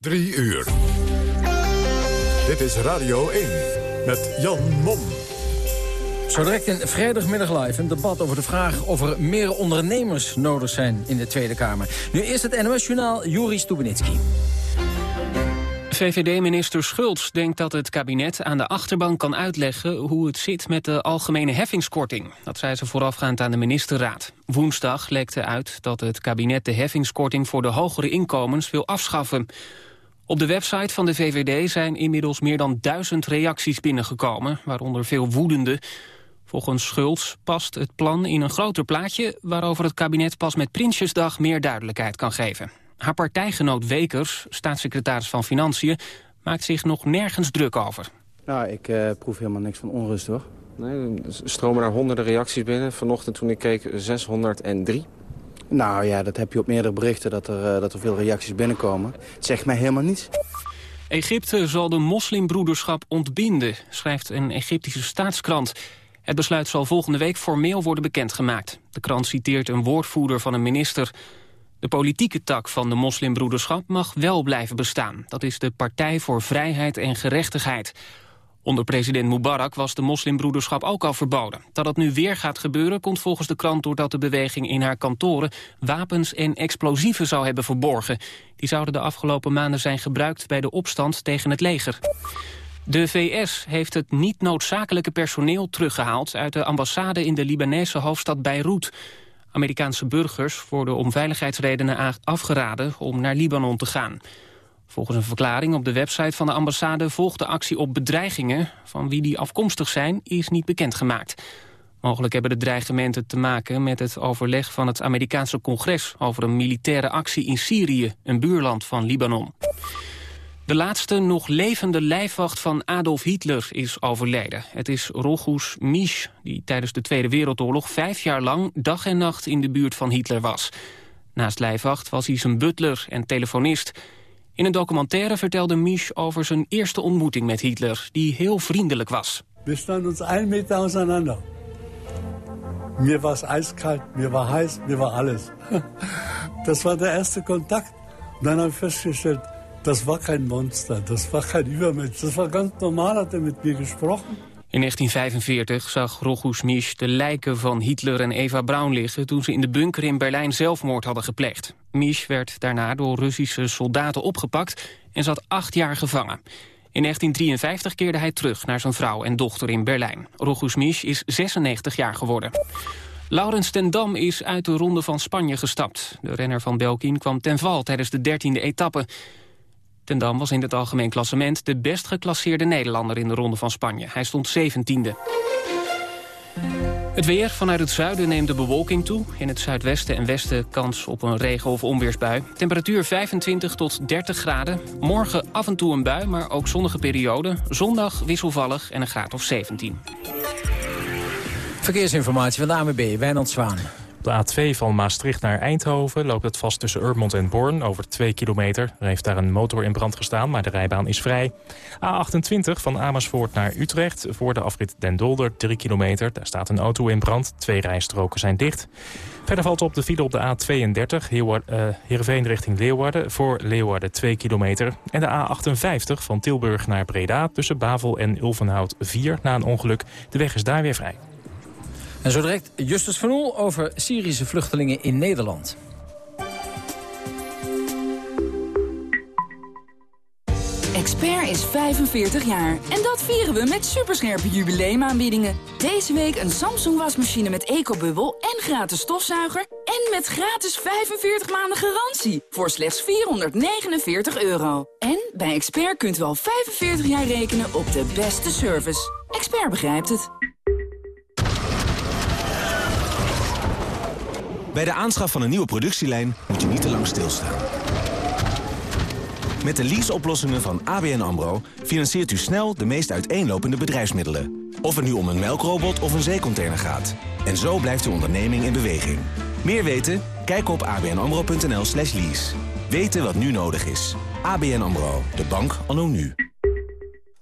Drie uur. Dit is Radio 1 met Jan Mom. Zo direct in vrijdagmiddag live een debat over de vraag... of er meer ondernemers nodig zijn in de Tweede Kamer. Nu eerst het NOS-journaal Juri Stubenitski. VVD-minister Schultz denkt dat het kabinet aan de achterbank kan uitleggen hoe het zit met de algemene heffingskorting. Dat zei ze voorafgaand aan de ministerraad. Woensdag lekte uit dat het kabinet de heffingskorting voor de hogere inkomens wil afschaffen. Op de website van de VVD zijn inmiddels meer dan duizend reacties binnengekomen, waaronder veel woedende. Volgens Schultz past het plan in een groter plaatje... waarover het kabinet pas met Prinsjesdag meer duidelijkheid kan geven. Haar partijgenoot Wekers, staatssecretaris van Financiën... maakt zich nog nergens druk over. Nou, ik uh, proef helemaal niks van onrust, hoor. Nee, er stromen daar honderden reacties binnen. Vanochtend toen ik keek 603. Nou ja, dat heb je op meerdere berichten, dat er, uh, dat er veel reacties binnenkomen. Het zegt mij helemaal niets. Egypte zal de moslimbroederschap ontbinden, schrijft een Egyptische staatskrant. Het besluit zal volgende week formeel worden bekendgemaakt. De krant citeert een woordvoerder van een minister. De politieke tak van de moslimbroederschap mag wel blijven bestaan. Dat is de Partij voor Vrijheid en Gerechtigheid. Onder president Mubarak was de moslimbroederschap ook al verboden. Dat dat nu weer gaat gebeuren komt volgens de krant doordat de beweging in haar kantoren wapens en explosieven zou hebben verborgen. Die zouden de afgelopen maanden zijn gebruikt bij de opstand tegen het leger. De VS heeft het niet noodzakelijke personeel teruggehaald uit de ambassade in de Libanese hoofdstad Beirut. Amerikaanse burgers worden om veiligheidsredenen afgeraden om naar Libanon te gaan. Volgens een verklaring op de website van de ambassade volgt de actie op bedreigingen. Van wie die afkomstig zijn is niet bekendgemaakt. Mogelijk hebben de dreigementen te maken met het overleg van het Amerikaanse congres... over een militaire actie in Syrië, een buurland van Libanon. De laatste nog levende lijfwacht van Adolf Hitler is overleden. Het is Rochus Misch, die tijdens de Tweede Wereldoorlog vijf jaar lang dag en nacht in de buurt van Hitler was. Naast lijfwacht was hij zijn butler en telefonist. In een documentaire vertelde Misch over zijn eerste ontmoeting met Hitler, die heel vriendelijk was. We staan ons een meter auseinander. Mir was ijskoud, mir was heiß, mir was alles. Dat was de eerste contact. Dan heb ik vastgesteld, dat was geen monster, dat was geen Übermensch. Dat was ganz normaal, had hij met me gesproken. In 1945 zag Rochus Misch de lijken van Hitler en Eva Braun liggen... toen ze in de bunker in Berlijn zelfmoord hadden gepleegd. Misch werd daarna door Russische soldaten opgepakt en zat acht jaar gevangen. In 1953 keerde hij terug naar zijn vrouw en dochter in Berlijn. Rochus Misch is 96 jaar geworden. Laurens ten Dam is uit de Ronde van Spanje gestapt. De renner van Belkin kwam ten val tijdens de dertiende etappe. Ten Dam was in het algemeen klassement de best geclasseerde Nederlander in de Ronde van Spanje. Hij stond 17e. Het weer vanuit het zuiden neemt de bewolking toe. In het zuidwesten en westen kans op een regen- of onweersbui. Temperatuur 25 tot 30 graden. Morgen af en toe een bui, maar ook zonnige periode. Zondag wisselvallig en een graad of 17. Verkeersinformatie van de AMB, Wijnand Zwaan. De A2 van Maastricht naar Eindhoven loopt het vast tussen Urmond en Born over 2 kilometer. Er heeft daar een motor in brand gestaan, maar de rijbaan is vrij. A28 van Amersfoort naar Utrecht voor de afrit Den Dolder 3 kilometer. Daar staat een auto in brand, twee rijstroken zijn dicht. Verder valt op de file op de A32 Heerenveen richting Leeuwarden voor Leeuwarden 2 kilometer. En de A58 van Tilburg naar Breda tussen Bavel en Ulvenhout 4 na een ongeluk. De weg is daar weer vrij. En zo direct Justus van Oel over Syrische vluchtelingen in Nederland. Expert is 45 jaar en dat vieren we met superscherpe jubileumaanbiedingen. Deze week een Samsung wasmachine met ecobubbel en gratis stofzuiger... en met gratis 45 maanden garantie voor slechts 449 euro. En bij Expert kunt u al 45 jaar rekenen op de beste service. Expert begrijpt het. Bij de aanschaf van een nieuwe productielijn moet je niet te lang stilstaan. Met de leaseoplossingen van ABN AMRO financiert u snel de meest uiteenlopende bedrijfsmiddelen. Of het nu om een melkrobot of een zeecontainer gaat. En zo blijft uw onderneming in beweging. Meer weten? Kijk op abnamro.nl slash lease. Weten wat nu nodig is. ABN AMRO, de bank anno nu.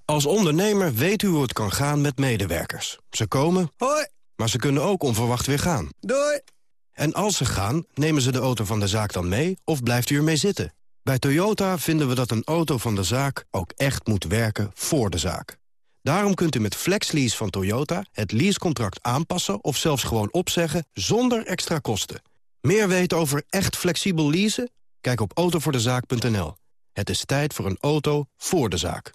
Als ondernemer weet u hoe het kan gaan met medewerkers. Ze komen, hoi, maar ze kunnen ook onverwacht weer gaan. Doei! En als ze gaan, nemen ze de auto van de zaak dan mee of blijft u ermee zitten? Bij Toyota vinden we dat een auto van de zaak ook echt moet werken voor de zaak. Daarom kunt u met FlexLease van Toyota het leasecontract aanpassen... of zelfs gewoon opzeggen zonder extra kosten. Meer weten over echt flexibel leasen? Kijk op autovoordezaak.nl. Het is tijd voor een auto voor de zaak.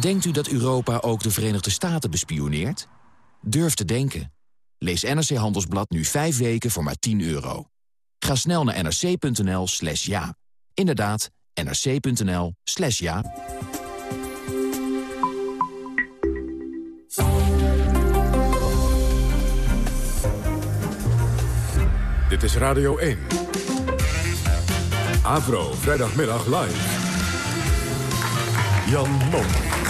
Denkt u dat Europa ook de Verenigde Staten bespioneert? Durf te denken. Lees NRC Handelsblad nu 5 weken voor maar 10 euro. Ga snel naar nrc.nl slash ja. Inderdaad, nrc.nl slash ja. Dit is Radio 1. Avro, vrijdagmiddag live. Jan Mom.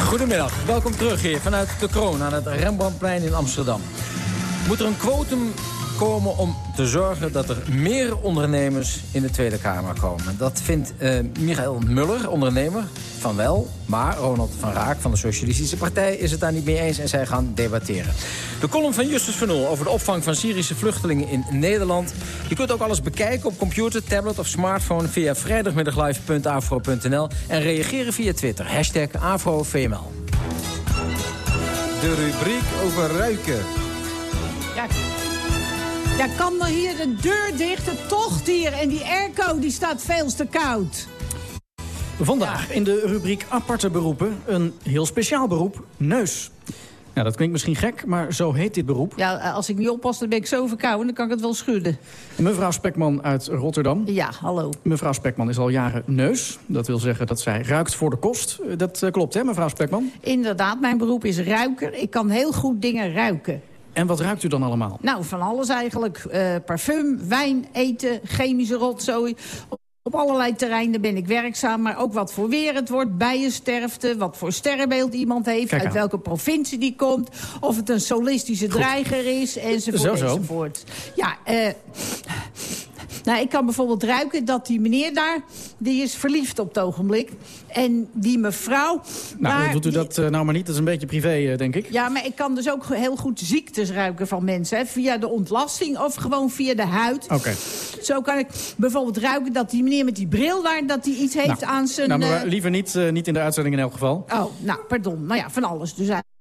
Goedemiddag, welkom terug hier vanuit de Kroon aan het Rembrandtplein in Amsterdam. Moet er een quotum komen om te zorgen dat er meer ondernemers in de Tweede Kamer komen. Dat vindt uh, Michael Muller, ondernemer, van wel. Maar Ronald van Raak van de Socialistische Partij is het daar niet mee eens en zij gaan debatteren. De column van Justus van Oel over de opvang van Syrische vluchtelingen in Nederland. Je kunt ook alles bekijken op computer, tablet of smartphone via vrijdagmiddaglive.afro.nl en reageren via Twitter. Hashtag AfroVML. De rubriek over ruiken. Ja, ja, kan er hier de deur dicht? Het tocht hier en die airco die staat veel te koud. Vandaag in de rubriek aparte beroepen een heel speciaal beroep, neus. Ja, dat klinkt misschien gek, maar zo heet dit beroep. Ja, als ik niet oppas, dan ben ik zo verkouden, dan kan ik het wel schudden. Mevrouw Spekman uit Rotterdam. Ja, hallo. Mevrouw Spekman is al jaren neus. Dat wil zeggen dat zij ruikt voor de kost. Dat uh, klopt, hè, mevrouw Spekman? Inderdaad, mijn beroep is ruiker. Ik kan heel goed dingen ruiken. En wat ruikt u dan allemaal? Nou, van alles eigenlijk. Uh, parfum, wijn, eten, chemische rotzooi. Op allerlei terreinen ben ik werkzaam, maar ook wat voor weer het wordt, bijensterfte, wat voor sterrenbeeld iemand heeft, uit welke provincie die komt, of het een solistische dreiger is, enzovoort, zo, zo. enzovoort. Ja, eh... Nou, ik kan bijvoorbeeld ruiken dat die meneer daar... die is verliefd op het ogenblik. En die mevrouw... Nou, daar, doet u dat uh, nou maar niet. Dat is een beetje privé, uh, denk ik. Ja, maar ik kan dus ook heel goed ziektes ruiken van mensen. Hè, via de ontlasting of gewoon via de huid. Oké. Okay. Zo kan ik bijvoorbeeld ruiken dat die meneer met die bril daar... dat die iets heeft nou, aan zijn... Nou, maar liever niet, uh, niet in de uitzending in elk geval. Oh, nou, pardon. Nou ja, van alles dus eigenlijk.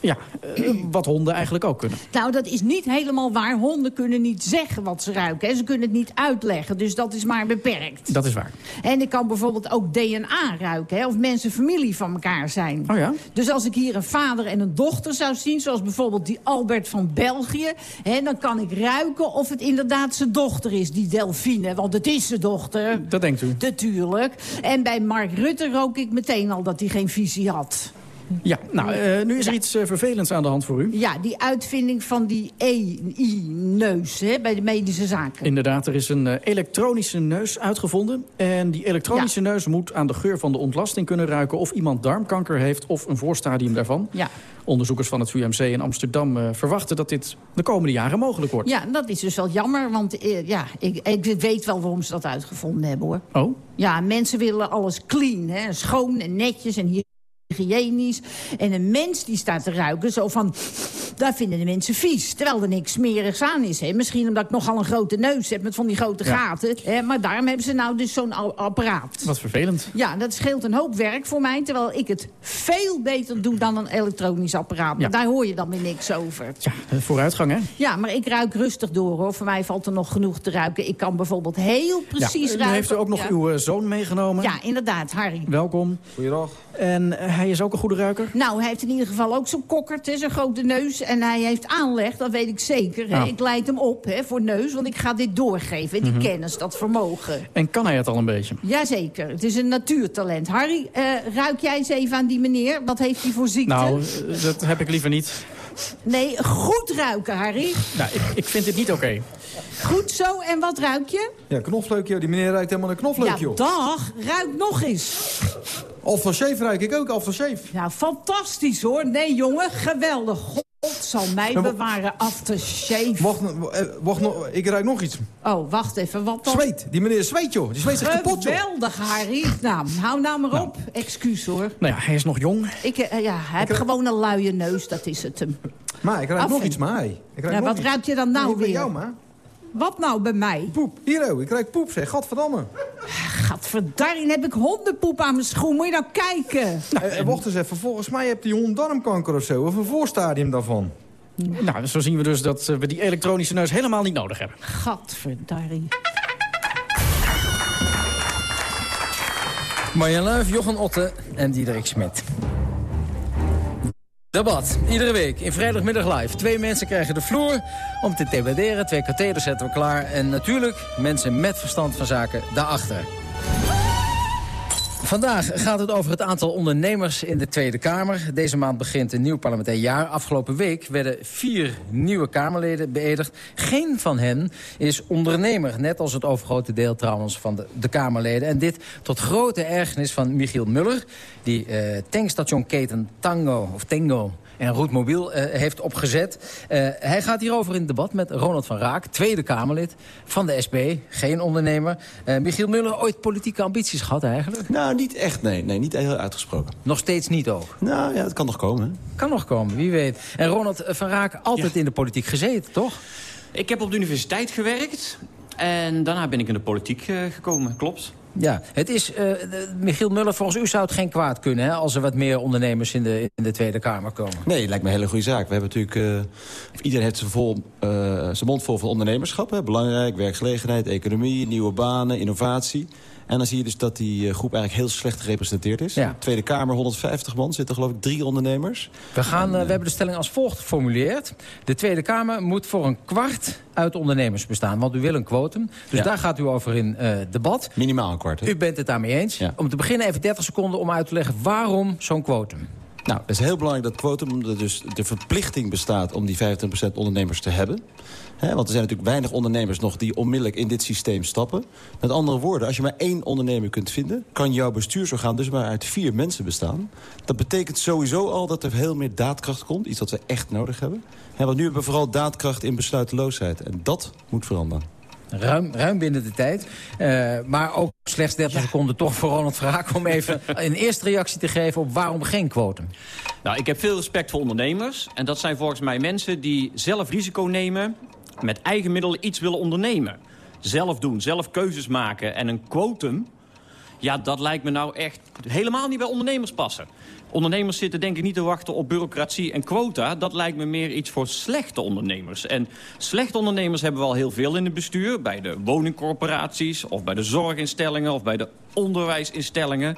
Ja, uh, wat honden eigenlijk ook kunnen. Nou, dat is niet helemaal waar. Honden kunnen niet zeggen wat ze ruiken. Hè. Ze kunnen het niet uitleggen, dus dat is maar beperkt. Dat is waar. En ik kan bijvoorbeeld ook DNA ruiken, hè, of mensen familie van elkaar zijn. Oh ja? Dus als ik hier een vader en een dochter zou zien... zoals bijvoorbeeld die Albert van België... Hè, dan kan ik ruiken of het inderdaad zijn dochter is, die Delphine. Want het is zijn dochter. Dat denkt u? Natuurlijk. En bij Mark Rutte rook ik meteen al dat hij geen visie had. Ja, nou, uh, nu is er ja. iets uh, vervelends aan de hand voor u. Ja, die uitvinding van die EI-neus bij de medische zaken. Inderdaad, er is een uh, elektronische neus uitgevonden. En die elektronische ja. neus moet aan de geur van de ontlasting kunnen ruiken... of iemand darmkanker heeft of een voorstadium daarvan. Ja. Onderzoekers van het VUMC in Amsterdam verwachten dat dit de komende jaren mogelijk wordt. Ja, dat is dus wel jammer, want ja, ik, ik, weet wel waarom ze dat uitgevonden hebben, hoor. Oh? Ja, mensen willen alles clean, hè, schoon en netjes en hier hygiënisch. En een mens die staat te ruiken, zo van... daar vinden de mensen vies. Terwijl er niks smerigs aan is. Hè. Misschien omdat ik nogal een grote neus heb met van die grote ja. gaten. Hè. Maar daarom hebben ze nou dus zo'n apparaat. Wat vervelend. Ja, dat scheelt een hoop werk voor mij. Terwijl ik het veel beter doe dan een elektronisch apparaat. Ja. Daar hoor je dan weer niks over. Ja, vooruitgang hè? Ja, maar ik ruik rustig door hoor. Voor mij valt er nog genoeg te ruiken. Ik kan bijvoorbeeld heel precies ja, ruiken. heeft u ook nog uw uh, zoon meegenomen. Ja, inderdaad, Harry. Welkom. Goeiedag. En uh, hij is ook een goede ruiker? Nou, hij heeft in ieder geval ook zo'n kokkert, zo'n grote neus. En hij heeft aanleg, dat weet ik zeker. Hè. Oh. Ik leid hem op hè, voor neus, want ik ga dit doorgeven. Die Mhm. kennis, dat vermogen. En kan hij het al een beetje? Jazeker, het is een natuurtalent. Harry, uh, ruik jij eens even aan die meneer? Wat heeft hij voor ziekte? Nou, dat heb ik liever niet. Nee, goed ruiken, Harry. Nou, ik, ik vind dit niet oké. Okay. Goed zo, en wat ruik je? Ja, knofleuk, joh. Die meneer ruikt helemaal een knofleuk, ja, joh. dag, ruik nog eens. Aftershave ruik ik ook, aftershave. Ja, fantastisch hoor. Nee, jongen, geweldig. God zal mij Ja, wa- bewaren aftershave. Wacht, eh, wacht nog, ik ruik nog iets. Oh, wacht even, wat dan? Zweet. Die meneer zweet, joh. Die zweet zich kapot, joh. Geweldig, Harry. Nou, hou nou maar op. Excuus hoor. Nou ja, hij is nog jong. Ik, eh, ja, hij heeft ruik- gewoon een luie neus, dat is het hem. Maar ik ruik Af nog en- iets, maar. Ik ruik Ja, nog wat iets. ruik je dan nou ik ben weer? jou, maar. Wat nou bij mij? Poep. Hier, oh, ik krijg poep, zeg. Gadverdamme. Gadverdarrie, heb ik hondenpoep aan mijn schoen. Moet je nou kijken? Nou, eh, wacht eens even. Volgens mij hebt die hond darmkanker of zo. Of een voorstadium daarvan. Nou, zo zien we dus dat eh, we die elektronische neus helemaal niet nodig hebben. Gadverdarrie. Marjan Luif, Jochen Otte en Diederik Smit. Debat, iedere week in vrijdagmiddag live. Twee mensen krijgen de vloer om te debatteren. Twee katheders zetten we klaar. En natuurlijk mensen met verstand van zaken daarachter. Vandaag gaat het over het aantal ondernemers in de Tweede Kamer. Deze maand begint een nieuw parlementair jaar. Afgelopen week werden vier nieuwe Kamerleden beëdigd. Geen van hen is ondernemer, net als het overgrote deel trouwens van de, de Kamerleden. En dit tot grote ergernis van Michiel Muller... die uh, tankstationketen Tango, of Tango en Roetmobiel uh, heeft opgezet. Uh, hij gaat hierover in debat met Ronald van Raak, Tweede Kamerlid van de SP. Geen ondernemer. Uh, Michiel Muller, ooit politieke ambities gehad eigenlijk? Nou, niet echt, nee. nee niet heel uitgesproken. Nog steeds niet ook? Nou ja, het kan nog komen. Hè? Kan nog komen, wie weet. En Ronald van Raak, altijd ja. in de politiek gezeten, toch? Ik heb op de universiteit gewerkt. En daarna ben ik in de politiek gekomen, klopt. Ja, het is, uh, Michiel Muller, volgens u zou het geen kwaad kunnen... Hè, als er wat meer ondernemers in de, in de Tweede Kamer komen. Nee, lijkt me een hele goede zaak. We hebben natuurlijk, uh, iedereen heeft zijn, vol, uh, zijn mond vol van ondernemerschap. Hè. Belangrijk, werkgelegenheid, economie, nieuwe banen, innovatie. En dan zie je dus dat die groep eigenlijk heel slecht gerepresenteerd is. Ja. Tweede Kamer, 150 man, zitten geloof ik drie ondernemers. We, gaan, en, we hebben de stelling als volgt geformuleerd. De Tweede Kamer moet voor een kwart uit ondernemers bestaan. Want u wil een quotum. Dus ja. daar gaat u over in uh, debat. Minimaal een kwart. Hè? U bent het daarmee eens. Ja. Om te beginnen even 30 seconden om uit te leggen waarom zo'n quotum. Nou, het is heel belangrijk dat quotum, omdat dus de verplichting bestaat om die 25% ondernemers te hebben. He, want er zijn natuurlijk weinig ondernemers nog die onmiddellijk in dit systeem stappen. Met andere woorden, als je maar één ondernemer kunt vinden... kan jouw bestuursorgaan dus maar uit vier mensen bestaan. Dat betekent sowieso al dat er heel meer daadkracht komt. Iets wat we echt nodig hebben. He, want nu hebben we vooral daadkracht in besluiteloosheid. En dat moet veranderen. Ruim, ruim binnen de tijd. Uh, maar ook slechts 30 ja. seconden toch voor Ronald Vraak... om even een eerste reactie te geven op waarom geen quotum. Nou, ik heb veel respect voor ondernemers. En dat zijn volgens mij mensen die zelf risico nemen... met eigen middelen iets willen ondernemen. Zelf doen, zelf keuzes maken. En een quotum, ja, dat lijkt me nou echt helemaal niet bij ondernemers passen. Ondernemers zitten denk ik niet te wachten op bureaucratie en quota. Dat lijkt me meer iets voor slechte ondernemers. En slechte ondernemers hebben we al heel veel in het bestuur. Bij de woningcorporaties, of bij de zorginstellingen, of bij de onderwijsinstellingen.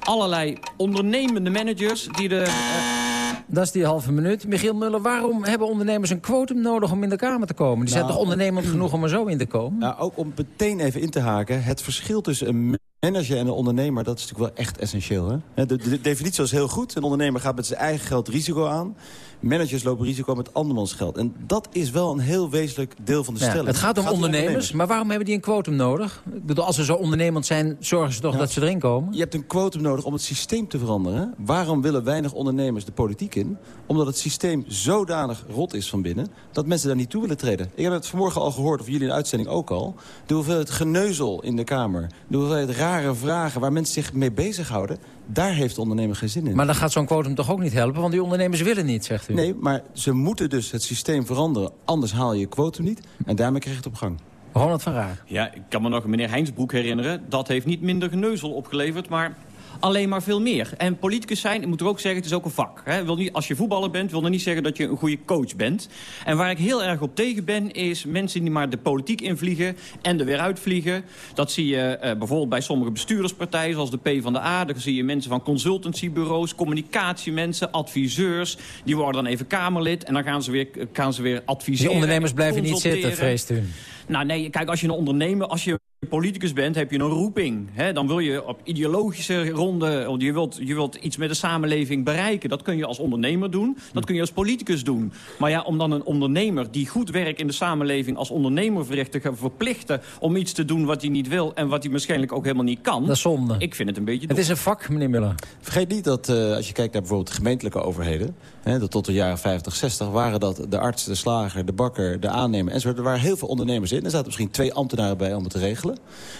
Allerlei ondernemende managers die de... Uh, dat is die halve minuut. Michiel Muller, waarom hebben ondernemers een quotum nodig om in de Kamer te komen? Die nou, zijn toch ondernemend genoeg om er zo in te komen? Nou, ook om meteen even in te haken. Het verschil tussen een manager en een ondernemer, dat is natuurlijk wel echt essentieel. Hè? De, de, de definitie was heel goed. Een ondernemer gaat met zijn eigen geld risico aan. Managers lopen risico met andermans geld. En dat is wel een heel wezenlijk deel van de ja, stelling. Het gaat om ondernemers, ondernemers, maar waarom hebben die een quotum nodig? Ik bedoel, als ze zo ondernemend zijn, zorgen ze toch ja, dat ze erin komen? Je hebt een quotum nodig om het systeem te veranderen. Waarom willen weinig ondernemers de politiek in? Omdat het systeem zodanig rot is van binnen... dat mensen daar niet toe willen treden. Ik heb het vanmorgen al gehoord, of jullie in de uitzending ook al... de hoeveelheid geneuzel in de Kamer. De hoeveelheid rare vragen waar mensen zich mee bezighouden... Daar heeft de ondernemer geen zin in. Maar dan gaat zo'n quotum toch ook niet helpen? Want die ondernemers willen niet, zegt u. Nee, maar ze moeten dus het systeem veranderen. Anders haal je je quotum niet. En daarmee krijg je het op gang. Ronald van Raar. Ja, ik kan me nog meneer Heinsbroek herinneren. Dat heeft niet minder geneuzel opgeleverd, maar alleen maar veel meer. En politicus zijn, ik moet er ook zeggen, het is ook een vak. Hè. Wil niet, als je voetballer bent, wil dat niet zeggen dat je een goede coach bent. En waar ik heel erg op tegen ben, is mensen die maar de politiek invliegen en er weer uitvliegen. Dat zie je uh, bijvoorbeeld bij sommige bestuurderspartijen, zoals de PvdA. Daar zie je mensen van consultancybureaus, communicatiemensen, adviseurs. Die worden dan even Kamerlid en dan gaan ze weer, gaan ze weer adviseren. Die ondernemers blijven niet zitten, vreest u? Nou nee, kijk, als je een ondernemer, als je politicus bent, heb je een roeping. Hè? Dan wil je op ideologische ronde, je wilt, je wilt iets met de samenleving bereiken. Dat kun je als ondernemer doen, dat kun je als politicus doen. Maar ja, om dan een ondernemer die goed werk in de samenleving als ondernemer verricht te gaan verplichten om iets te doen wat hij niet wil en wat hij waarschijnlijk ook helemaal niet kan. Dat is zonde. Ik vind het een beetje Het is een vak, meneer Miller. Vergeet niet dat uh, als je kijkt naar bijvoorbeeld gemeentelijke overheden, hè, dat tot de jaren 50, 60 waren dat de arts, de slager, de bakker, de aannemer enzovoort. Er waren heel veel ondernemers in. Er zaten misschien twee ambtenaren bij om het te regelen.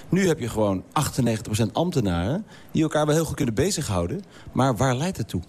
Nu heb je gewoon 98% ambtenaren... die elkaar wel heel goed kunnen bezighouden. Maar waar leidt het toe?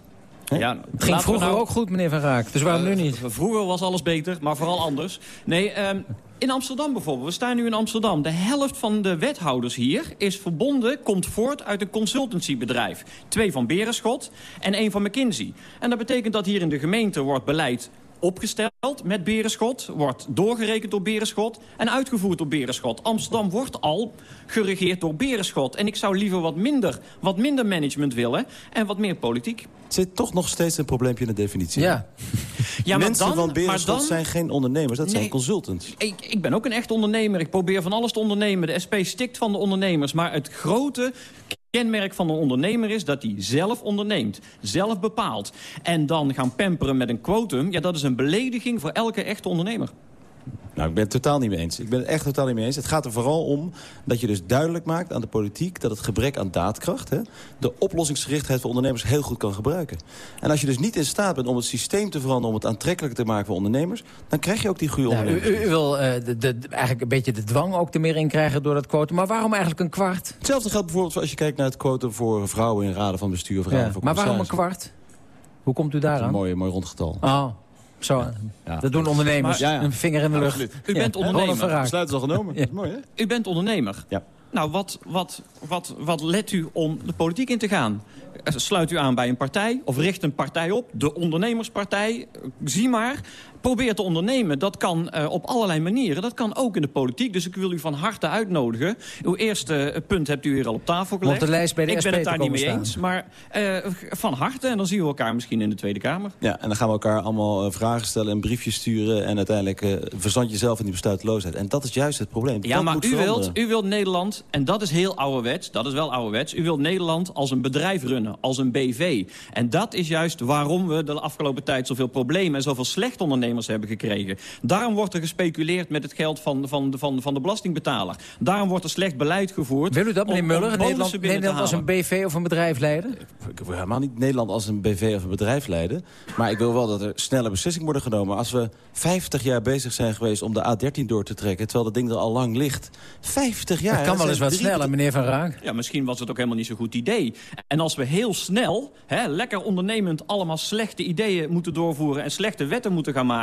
Ja, het ging vroeger nou... ook goed, meneer Van Raak. Dus waarom uh, nu niet? Vroeger was alles beter, maar vooral anders. Nee, um, In Amsterdam bijvoorbeeld, we staan nu in Amsterdam. De helft van de wethouders hier is verbonden, komt voort uit een consultancybedrijf. Twee van Berenschot en één van McKinsey. En dat betekent dat hier in de gemeente wordt beleid opgesteld met Berenschot, wordt doorgerekend door Berenschot en uitgevoerd door Berenschot. Amsterdam wordt al geregeerd door Berenschot. En ik zou liever wat minder, wat minder management willen en wat meer politiek. Het zit toch nog steeds een probleempje in de definitie. Ja. Ja, maar Mensen dan- van maar Berenschot dan- zijn geen ondernemers, dat zijn consultants. Ik, ik ben ook een echt ondernemer. Ik probeer van alles te ondernemen. De SP stikt van de ondernemers. Maar het grote kenmerk van een ondernemer is dat hij zelf onderneemt. Zelf bepaalt. En dan gaan pamperen met een quotum. Ja, dat is een belediging voor elke echte ondernemer. Nou, ik ben het totaal niet mee eens. Ik ben het echt totaal niet mee eens. Het gaat er vooral om dat je dus duidelijk maakt aan de politiek... dat het gebrek aan daadkracht, hè, de oplossingsgerichtheid voor ondernemers heel goed kan gebruiken. En als je dus niet in staat bent om het systeem te veranderen... om het aantrekkelijker te maken voor ondernemers... dan krijg je ook die goede Nou, ondernemers. u, u wil eh, de, de, eigenlijk een beetje de dwang ook er meer in krijgen door dat quotum. Maar waarom eigenlijk een kwart? Hetzelfde geldt bijvoorbeeld als je kijkt naar het quotum... voor vrouwen in raden van bestuur Ja. van Maar waarom een kwart? Hoe komt u Dat is daaraan? een mooi, mooi rond getal. Oh, zo. Dat doen ondernemers. Maar- ja, ja. Een vinger in de lucht. Absoluut. U bent ondernemer. Besluit is al genomen. Dat is mooi, hè? U bent ondernemer. Ja. Nou, wat, wat, wat, wat let u om de politiek in te gaan? Eh, Sluit u aan bij een partij of richt een partij op? De ondernemerspartij, eh, zie maar. Probeer te ondernemen. Dat kan eh, op allerlei manieren. Dat kan ook in de politiek. Dus ik wil u van harte uitnodigen. Uw eerste eh, punt hebt u hier al op tafel gelegd. op de lijst bij de ik SP ben het daar niet mee eens. Maar eh, van harte. En dan zien we elkaar misschien in de Tweede Kamer. Ja, en dan gaan we elkaar allemaal vragen stellen en briefjes sturen... en uiteindelijk eh verzand je zelf in die besluiteloosheid. En dat is juist het probleem. Ja, Dat maar moet u wilt, u wilt Nederland, en dat is heel ouderwets, dat is wel ouderwets... u wilt Nederland als een bedrijf runnen, als een BV. En dat is juist waarom we de afgelopen tijd zoveel problemen... en zoveel slechte ondernemers hebben gekregen. Daarom wordt er gespeculeerd met het geld van, van, de- van, van de belastingbetaler. Daarom wordt er slecht beleid gevoerd. Wil u dat, meneer Muller? Nederland, Nederland als een. BV of een bedrijf leiden? Ik wil helemaal niet Nederland als een BV of een bedrijf leiden. Maar ik wil wel dat er snelle beslissingen worden genomen. Als we 50 jaar bezig zijn geweest om de A13 door te trekken... terwijl dat ding er al lang ligt. 50 jaar. Dat kan wel eens wat drie- sneller, meneer Van Raak. Ja, misschien was het ook helemaal niet zo'n goed idee. En als we heel snel, hè, lekker ondernemend... allemaal slechte ideeën moeten doorvoeren... en slechte wetten moeten gaan maken...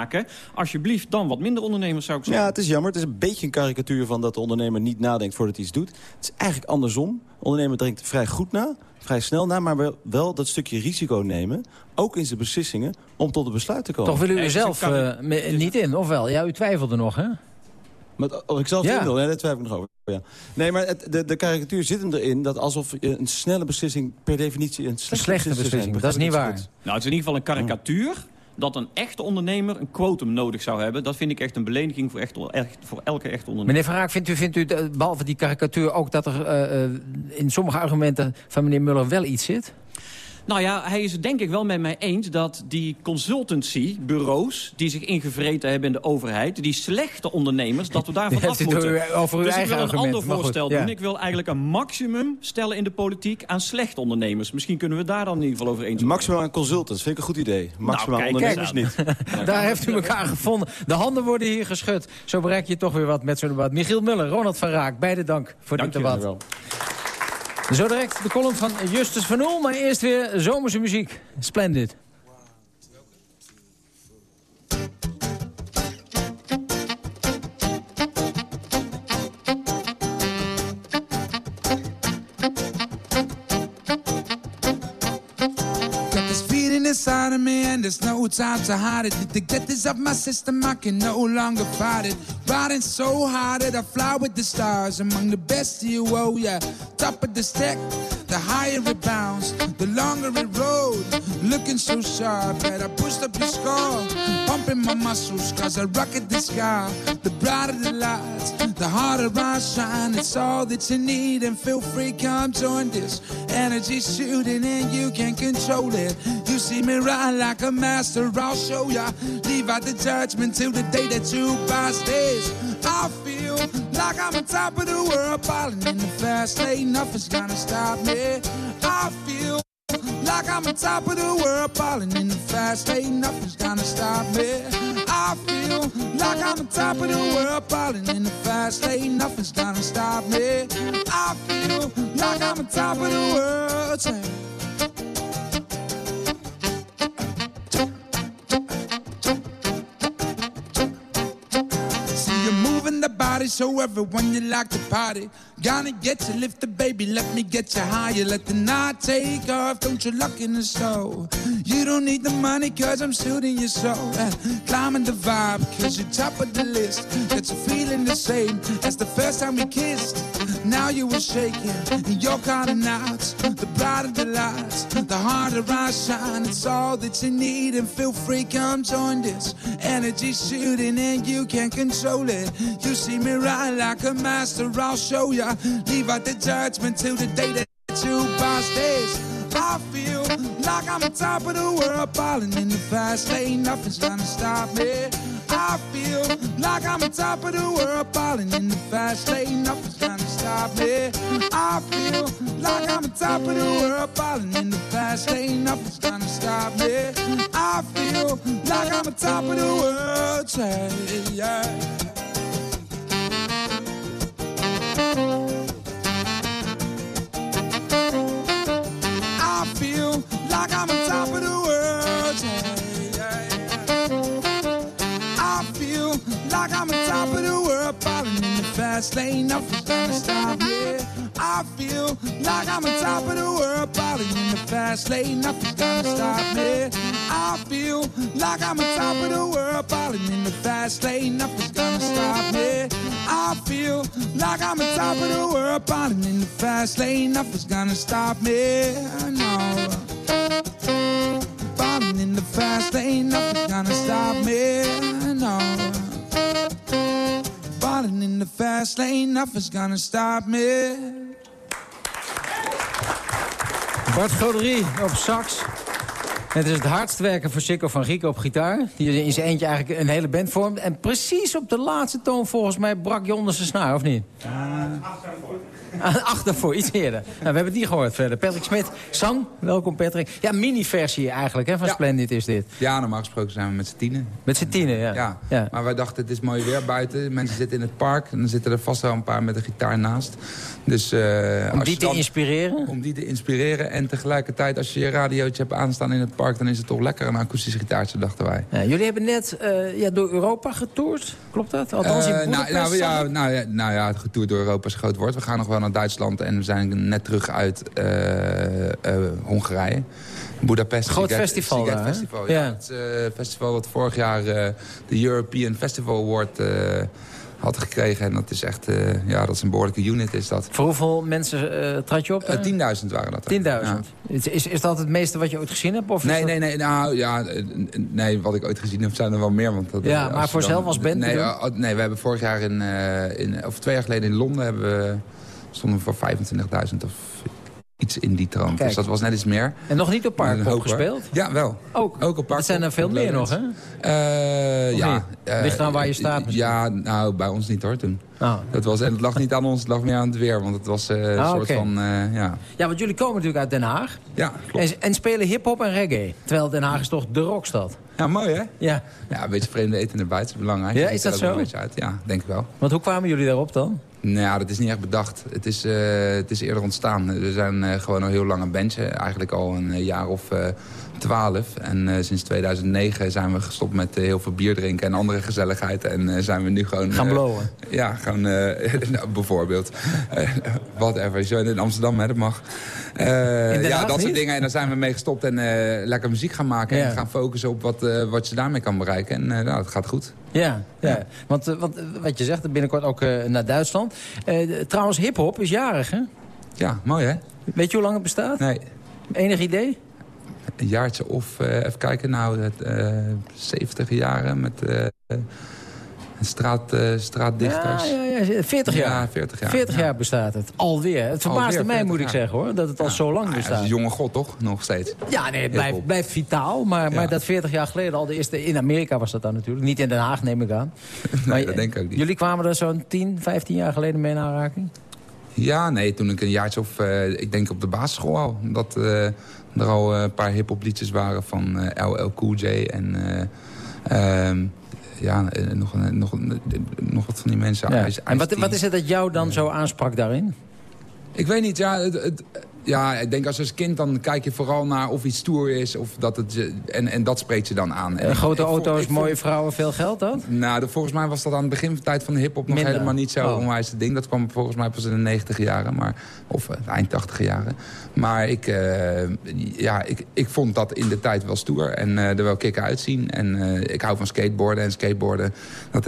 alsjeblieft dan wat minder ondernemers, zou ik zeggen. Ja, het is jammer. Het is een beetje een karikatuur van dat de ondernemer niet nadenkt voordat hij iets doet. Het is eigenlijk andersom. De ondernemer denkt vrij goed na, vrij snel na... maar wel, wel dat stukje risico nemen, ook in zijn beslissingen... om tot een besluit te komen. Toch wil u er is zelf eh, me- niet in, of wel? Ja, u twijfelde nog, hè? Maar of ik zelf Ja. ja. wil, ja, daar twijfel ik nog over. Ja. Nee, maar het, de, de karikatuur zit hem erin dat alsof je een snelle beslissing per definitie een slechte, Een slechte beslissing, zijn. dat is niet waar. Nou, het is in ieder geval een karikatuur... dat een echte ondernemer een quotum nodig zou hebben. Dat vind ik echt een belediging voor, echt, voor elke echte ondernemer. Meneer Van Raak, vindt u, vindt u eh, behalve die karikatuur ook dat er eh, eh, in sommige argumenten van meneer Muller wel iets zit? Nou ja, hij is het denk ik wel met mij eens dat die consultancybureaus... die zich ingevreten hebben in de overheid... die slechte ondernemers, dat we daarvan af moeten. over uw dus eigen ik wil een argument, ander goed, voorstel ja. doen. Ik wil eigenlijk een maximum stellen in de politiek aan slechte ondernemers. Misschien kunnen we daar dan in ieder geval over eens worden. Maximaal aan consultants, vind ik een goed idee. Maximaal kijk ondernemers niet. Daar heeft u elkaar gevonden. De handen worden hier geschud. Zo bereik je toch weer wat met zo'n debat. Michiel Muller, Ronald van Raak, beide dank voor Dank dit je. debat. Zo direct de column van Justus van Oel, maar eerst weer zomerse muziek. Splendid. Inside of me, and there's no time to hide it. Need to get this off my system, I can no longer fight it. Riding so high that I fly with the stars, among the best of you, oh yeah. Top of the stack, the higher it bounds, the longer it rode. Looking so sharp that I pushed up your skull, pumping my muscles, cause I rocket the sky. The brighter the lights, the harder I shine. It's all that you need, and feel free, come join this. Energy shooting, and you can control it. You see me ride like a master, I'll show ya. Leave out the judgment till the day that you buy stage. I feel like I'm on top of the world, falling in the fast lane. Nothing's gonna stop me. I feel like I'm on top of the world, falling in the fast lane. Nothing's gonna stop me. I feel like I'm on top of the world, falling in the fast lane. Nothing's gonna stop me. I feel like I'm on top of the world. You so everyone you like to party. Gonna get you lift the baby, let me get you higher. Let the night take off, don't you luck in the soul. You don't need the money, cause I'm shooting your soul. Uh, climbing the vibe, cause you're top of the list. That you're feeling the same as the first time we kissed. Now you were shaking, and you're calling out. The brighter the lights, the harder I shine. It's all that you need, and feel free, come join this. Energy shooting, and you can't control it. You see me ride like a master, I'll show ya. Leave out the judgment till the day that you pass this. I feel like I'm on top of the world, falling in the fast lane. Nothing's gonna stop me. I feel like I'm on top of the world, falling in the fast lane. Nothing's gonna stop me. I feel like I'm on top of the world, falling in the fast lane. Nothing's gonna stop me. I feel like I'm on top of the world, yeah. Like I'm on top of the world. Yeah. I feel like I'm on top of the world, falling in the fast lane. Nothing's gonna stop me. I feel like I'm on top of the world, falling in the fast lane. Nothing's gonna stop me. I feel like I'm on top of the world, falling in the fast lane. Nothing's gonna stop me. I feel like I'm on top of the world, falling in the fast lane. Nothing's gonna stop me. No. Falling in the fast lane, nothing's gonna stop me. No. Falling in the fast lane, nothing's gonna stop me. Bart Goderie op sax. Het is het hardst werken voor Sikko van Gieko op gitaar. Die in zijn eentje eigenlijk een hele band vormt. En precies op de laatste toon volgens mij brak je onder zijn snaar, of niet? Achtervoor, iets eerder. Nou, we hebben het niet gehoord verder. Patrick Smit, zang. Welkom Patrick. Ja, mini-versie eigenlijk hè, van Splendid is dit. Ja, normaal gesproken zijn we met z'n tienen. Met z'n tienen, ja. ja. Ja. Maar wij dachten, het is mooi weer buiten. Mensen zitten in het park. En dan zitten er vast wel een paar met een gitaar naast. Dus, eh, Om als die te dan- inspireren? Om die te inspireren. En tegelijkertijd, als je je radiootje hebt aanstaan in het park... dan is het toch lekker een akoestisch gitaartje, dachten wij. Ja, jullie hebben net eh, ja, door Europa getoerd, klopt dat? Althans in Eh, nou, nou, ja, nou, ja, nou ja, getoerd door Europa is groot woord. We gaan nog wel naar Duitsland en we zijn net terug uit eh, eh, Hongarije. Budapest. Groot Siget- festival Siget? Festival, ja. Ja. Het eh, festival wat vorig jaar de European Festival Award had gekregen. En dat is echt, ja, dat is een behoorlijke unit is dat. Voor hoeveel mensen trad je op? Daar? 10.000 waren dat. er. 10.000. Ja. Is, is, dat het meeste wat je ooit gezien hebt? Of Nee, dat- nee, nee, nou ja, nee, wat ik ooit gezien heb zijn er wel meer. Want dat, Ja, maar voor dan- zelf als band Nee, oh, nee, we hebben vorig jaar in, in, of twee jaar geleden in Londen hebben we, stonden we voor 25.000 of iets in die trant. Kijk. Dus dat was net iets meer. En nog niet op Parkpop hoor. gespeeld? Ja, wel. Ook? Ook op Dat zijn er veel meer nog, hè? Eh, ja. eh, Ligt eraan waar je staat misschien. Ja, nou, bij ons niet hoor toen. Oh. Dat was, en het lag niet aan ons, het lag meer aan het weer. Want het was eh, een Ah, soort van, eh, ja. Ja, want jullie komen natuurlijk uit Den Haag. Ja, En, en spelen hiphop en reggae. Terwijl Den Haag is toch de rockstad. Ja, mooi hè? Ja. Ja, een beetje vreemde eten erbij, dat is belangrijk. Ja, is dat er zo? Een beetje uit. Ja, denk ik wel. Want hoe kwamen jullie daarop dan? Nou ja, dat is niet echt bedacht. Het is, eh, het is eerder ontstaan. We zijn eh, gewoon al heel lang een bandje. Eigenlijk al een eh, jaar of twaalf. en sinds 2009 zijn we gestopt met heel veel bier drinken en andere gezelligheid. En zijn we nu gewoon... Gaan blowen. Ja, gewoon nou, bijvoorbeeld. Whatever. Zo in Amsterdam, hè, dat mag. Ja, dat soort dingen. En daar zijn we mee gestopt en lekker muziek gaan maken. Ja. En gaan focussen op wat, wat je daarmee kan bereiken. En nou, het gaat goed. Ja, ja. Want, eh, want eh, wat je zegt, binnenkort ook eh, naar Duitsland. Trouwens, hiphop is jarig, hè? Ja, mooi hè? Weet je hoe lang het bestaat? Nee. Enig idee? een jaartje of, even kijken, nou, het, eh 70 jaren met straat, eh, straatdichters. Ja, ja, ja, 40 jaar. Ja, 40 jaar. 40 ja. jaar bestaat het. Alweer. Het verbaasde Alweer mij, 40 moet ik jaar. zeggen, hoor. Dat het al zo lang Ah, bestaat. het is jonge god, toch? Nog steeds. Ja, nee, het blijft, vitaal. Maar, maar dat 40 jaar geleden al de eerste... In Amerika was dat dan natuurlijk. Niet in Den Haag, neem ik aan. Nee, dat denk ik ook niet. Jullie kwamen er zo'n 10, 15 jaar geleden mee in aanraking? Ja, nee, toen ik een jaartje of, eh, ik denk op de basisschool al. Dat eh, er al een paar hip-hop liedjes waren van LL Cool J en... eh, ehm, ja, nog, een- nog, een- nog wat van die mensen. Ja. Ice- En wat, wat is het dat jou dan zo aansprak daarin? Ik weet niet, ja, het, het, Ja, ik denk als als kind dan kijk je vooral naar of iets stoer is. Of dat het, en, en dat spreekt je dan aan. En grote auto's, vond- mooie vrouwen, veel geld dan? Nou, de- volgens mij was dat aan het begin van de tijd van de hiphop nog helemaal niet zo Oh. onwijs het ding. Dat kwam volgens mij pas in de 90 jaren, maar, of eh, eind 80 jaren. Maar ik, eh, ja, ik, ik vond dat in de tijd wel stoer en eh, er wel kicken uitzien. En ik hou van skateboarden en skateboarden dat,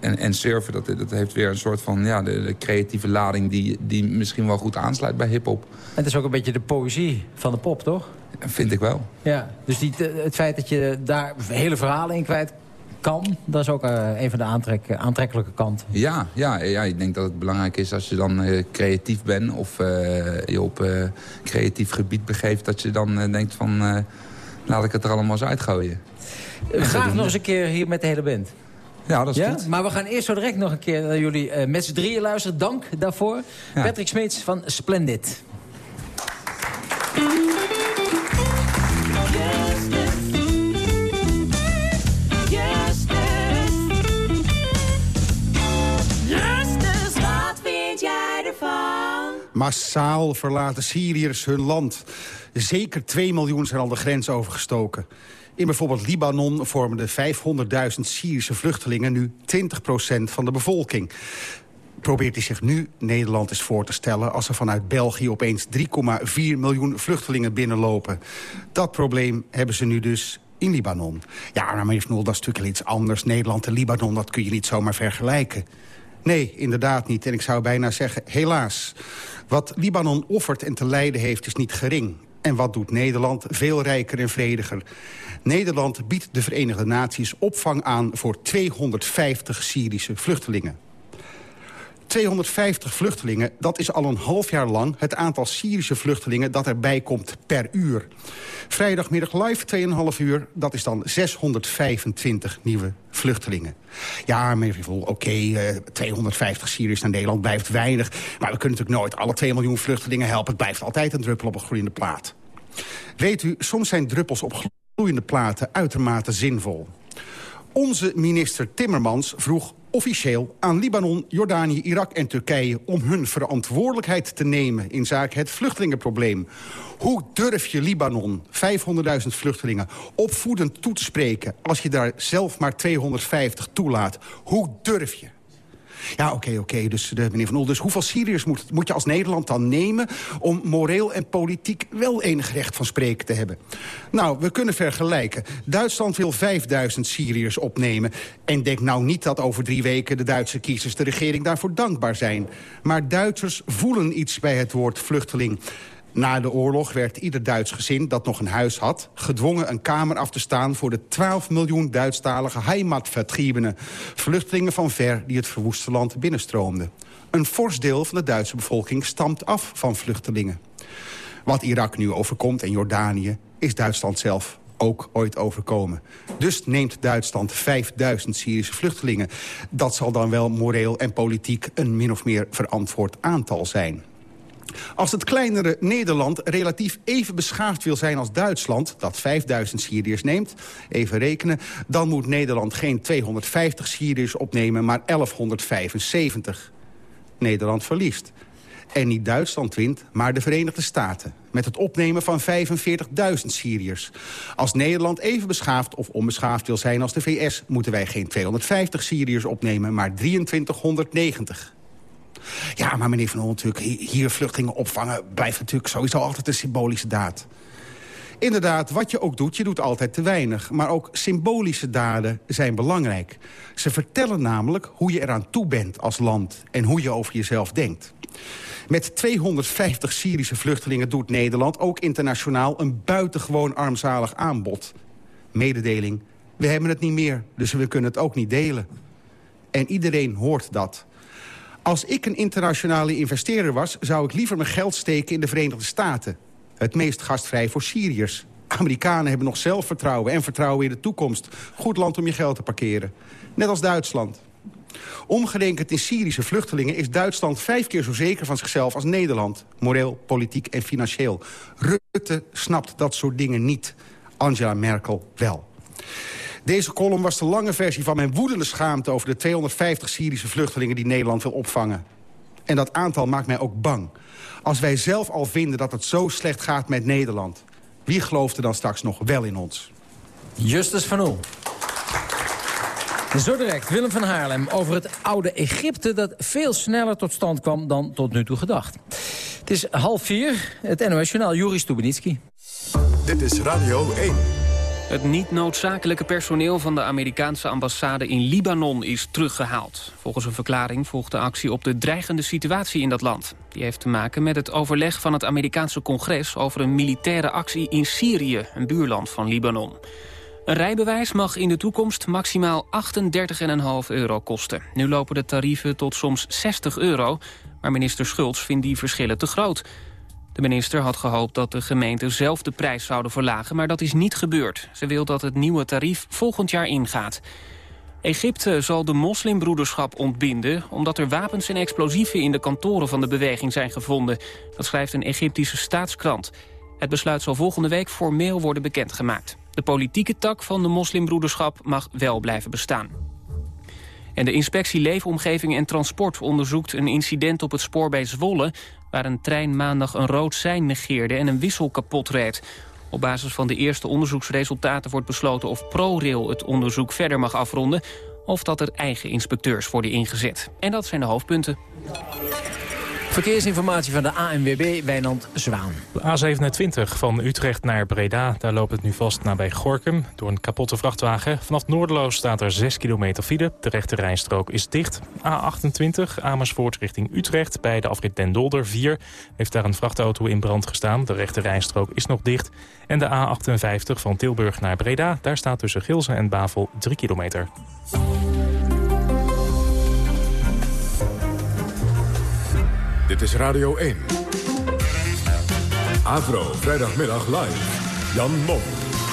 en, en surfen. Dat, dat heeft weer een soort van ja, de, de creatieve lading die, die misschien wel goed aansluit bij hiphop. En het is ook een beetje de poëzie van de pop, toch? Vind ik wel. Ja, dus die, het feit dat je daar hele verhalen in kwijt kan... dat is ook eh, een van de aantrek, aantrekkelijke kanten. Ja, ja, ja, ik denk dat het belangrijk is als je dan eh, creatief bent... of eh, je op eh, creatief gebied begeeft... dat je dan eh, denkt van, eh, laat ik het er allemaal eens uitgooien. Eh, Graag nog eens een keer hier met de hele band. Ja, dat is Ja? goed. Maar we gaan eerst zo direct nog een keer naar jullie eh, met z'n drieën luisteren. Dank daarvoor. Ja. Patrick Smeets van Splendid. Justus, wat vind jij ervan? Massaal verlaten Syriërs hun land. Zeker 2 miljoen zijn al de grens overgestoken. In bijvoorbeeld Libanon vormen de 500.000 Syrische vluchtelingen nu 20% van de bevolking. Probeert hij zich nu Nederland eens voor te stellen... als er vanuit België opeens 3,4 miljoen vluchtelingen binnenlopen. Dat probleem hebben ze nu dus in Libanon. Ja, maar meneer dat is natuurlijk iets anders. Nederland en Libanon, dat kun je niet zomaar vergelijken. Nee, inderdaad niet. En ik zou bijna zeggen, helaas. Wat Libanon offert en te lijden heeft, is niet gering. En wat doet Nederland? Veel rijker en vrediger. Nederland biedt de Verenigde Naties opvang aan... voor 250 Syrische vluchtelingen. 250 vluchtelingen, dat is al een half jaar lang... het aantal Syrische vluchtelingen dat erbij komt per uur. Vrijdagmiddag live 2,5 uur, dat is dan 625 nieuwe vluchtelingen. Ja, Vivol, oké, eh, 250 Syriërs naar Nederland blijft weinig... maar we kunnen natuurlijk nooit alle 2 miljoen vluchtelingen helpen. Het blijft altijd een druppel op een gloeiende plaat. Weet u, soms zijn druppels op gloeiende platen uitermate zinvol. Onze minister Timmermans vroeg officieel aan Libanon, Jordanië, Irak en Turkije... om hun verantwoordelijkheid te nemen in zaken het vluchtelingenprobleem. Hoe durf je Libanon, 500.000 vluchtelingen, opvoedend toe te spreken... als je daar zelf maar 250 toelaat? Hoe durf je? Ja, oké, oké. Dus, de, meneer Van Oel, dus hoeveel Syriërs moet, moet je als Nederland dan nemen... om moreel en politiek wel enig recht van spreken te hebben? Nou, we kunnen vergelijken. Duitsland wil 5000 Syriërs opnemen. En denk nou niet dat over drie weken de Duitse kiezers... de regering daarvoor dankbaar zijn. Maar Duitsers voelen iets bij het woord vluchteling. Na de oorlog werd ieder Duits gezin dat nog een huis had... gedwongen een kamer af te staan voor de 12 miljoen Duitsstalige Heimatvertriebenen. Vluchtelingen van ver die het verwoeste land binnenstroomden. Een fors deel van de Duitse bevolking stamt af van vluchtelingen. Wat Irak nu overkomt en Jordanië is Duitsland zelf ook ooit overkomen. Dus neemt Duitsland 5000 Syrische vluchtelingen. Dat zal dan wel moreel en politiek een min of meer verantwoord aantal zijn. Als het kleinere Nederland relatief even beschaafd wil zijn als Duitsland... dat 5000 Syriërs neemt, even rekenen... dan moet Nederland geen 250 Syriërs opnemen, maar 1175. Nederland verliest. En niet Duitsland wint, maar de Verenigde Staten. Met het opnemen van 45.000 Syriërs. Als Nederland even beschaafd of onbeschaafd wil zijn als de VS... moeten wij geen 250 Syriërs opnemen, maar 2390. Ja, maar meneer Van Hol, natuurlijk, hier vluchtelingen opvangen... blijft natuurlijk sowieso altijd een symbolische daad. Inderdaad, wat je ook doet, je doet altijd te weinig. Maar ook symbolische daden zijn belangrijk. Ze vertellen namelijk hoe je eraan toe bent als land... en hoe je over jezelf denkt. Met 250 Syrische vluchtelingen doet Nederland ook internationaal... een buitengewoon armzalig aanbod. Mededeling, we hebben het niet meer, dus we kunnen het ook niet delen. En iedereen hoort dat. Als ik een internationale investeerder was... zou ik liever mijn geld steken in de Verenigde Staten. Het meest gastvrij voor Syriërs. Amerikanen hebben nog zelfvertrouwen en vertrouwen in de toekomst. Goed land om je geld te parkeren. Net als Duitsland. Omgerekend in Syrische vluchtelingen is Duitsland vijf keer zo zeker van zichzelf als Nederland. Moreel, politiek en financieel. Rutte snapt dat soort dingen niet. Angela Merkel wel. Deze column was de lange versie van mijn woedende schaamte... over de 250 Syrische vluchtelingen die Nederland wil opvangen. En dat aantal maakt mij ook bang. Als wij zelf al vinden dat het zo slecht gaat met Nederland... wie gelooft er dan straks nog wel in ons? Justus van Oel. Zo direct, Willem van Haarlem over het oude Egypte... dat veel sneller tot stand kwam dan tot nu toe gedacht. Het is half vier, het NOS Journaal, Juri Stubenitski. Dit is Radio 1. Het niet noodzakelijke personeel van de Amerikaanse ambassade in Libanon is teruggehaald. Volgens een verklaring volgt de actie op de dreigende situatie in dat land. Die heeft te maken met het overleg van het Amerikaanse congres over een militaire actie in Syrië, een buurland van Libanon. Een rijbewijs mag in de toekomst maximaal 38,5 euro kosten. Nu lopen de tarieven tot soms 60 euro, maar minister Schultz vindt die verschillen te groot. De minister had gehoopt dat de gemeenten zelf de prijs zouden verlagen, maar dat is niet gebeurd. Ze wil dat het nieuwe tarief volgend jaar ingaat. Egypte zal de moslimbroederschap ontbinden... omdat er wapens en explosieven in de kantoren van de beweging zijn gevonden. Dat schrijft een Egyptische staatskrant. Het besluit zal volgende week formeel worden bekendgemaakt. De politieke tak van de moslimbroederschap mag wel blijven bestaan. En de inspectie Leefomgeving en Transport onderzoekt een incident op het spoor bij Zwolle... waar een trein maandag een rood sein negeerde en een wissel kapot reed. Op basis van de eerste onderzoeksresultaten wordt besloten of ProRail het onderzoek verder mag afronden... of dat er eigen inspecteurs worden ingezet. En dat zijn de hoofdpunten. Verkeersinformatie van de ANWB, Wijnand Zwaan. De A27 van Utrecht naar Breda, daar loopt het nu vast nabij Gorkum... door een kapotte vrachtwagen. Vanaf Noorderloos staat er 6 kilometer file. De rechte rijstrook is dicht. A28 Amersfoort richting Utrecht bij de afrit Den Dolder 4... heeft daar een vrachtauto in brand gestaan. De rechte rijstrook is nog dicht. En de A58 van Tilburg naar Breda, daar staat tussen Gilsen en Bavel 3 kilometer. Dit is Radio 1. Avro, vrijdagmiddag live. Jan Mom.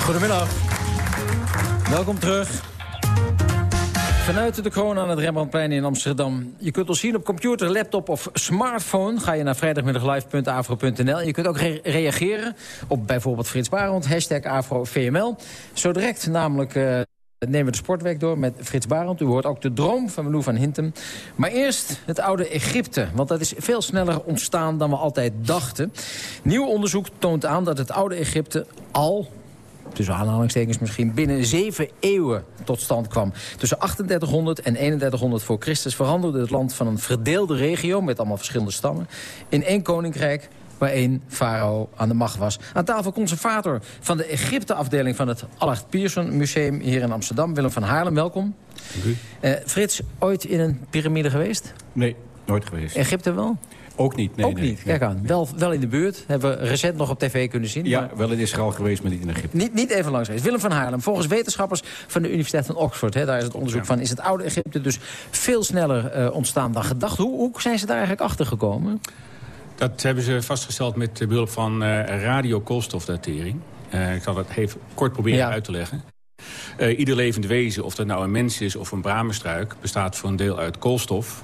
Goedemiddag. Welkom terug. Vanuit de kroon aan het Rembrandtplein in Amsterdam. Je kunt ons zien op computer, laptop of smartphone. Ga je naar vrijdagmiddaglive.avro.nl. Je kunt ook re reageren op bijvoorbeeld Frits Barend, hashtag AfroVML. Zo direct namelijk... Uh, nemen we de sportweek door met Frits Barend. U hoort ook de droom van Menou van Hintem. Maar eerst het oude Egypte. Want dat is veel sneller ontstaan dan we altijd dachten. Nieuw onderzoek toont aan dat het oude Egypte al tussen aanhalingstekens misschien, binnen zeven eeuwen tot stand kwam. Tussen 3800 en 3100 voor Christus veranderde het land van een verdeelde regio... met allemaal verschillende stammen, in één koninkrijk waar één farao aan de macht was. Aan tafel conservator van de Egypte-afdeling van het Allard Pierson Museum hier in Amsterdam. Willem van Haarlem, welkom. Uh, Frits, ooit in een piramide geweest? Nee, nooit geweest. Egypte wel? Ook niet, nee. Ook nee, niet, kijk aan. Wel, wel in de buurt. Hebben we recent nog op tv kunnen zien. Ja, maar... wel in Israël geweest, maar niet in Egypte. Niet, niet even langs geweest. Willem van Haarlem, volgens wetenschappers van de Universiteit van Oxford... Hè, daar is het onderzoek ja. van, is het oude Egypte dus veel sneller uh, ontstaan dan gedacht. Hoe, hoe zijn ze daar eigenlijk achter gekomen? Dat hebben ze vastgesteld met behulp van uh, radiokoolstofdatering. Uh, ik zal dat even kort proberen ja. uit te leggen. Uh, ieder levend wezen, of dat nou een mens is of een bramenstruik... bestaat voor een deel uit koolstof.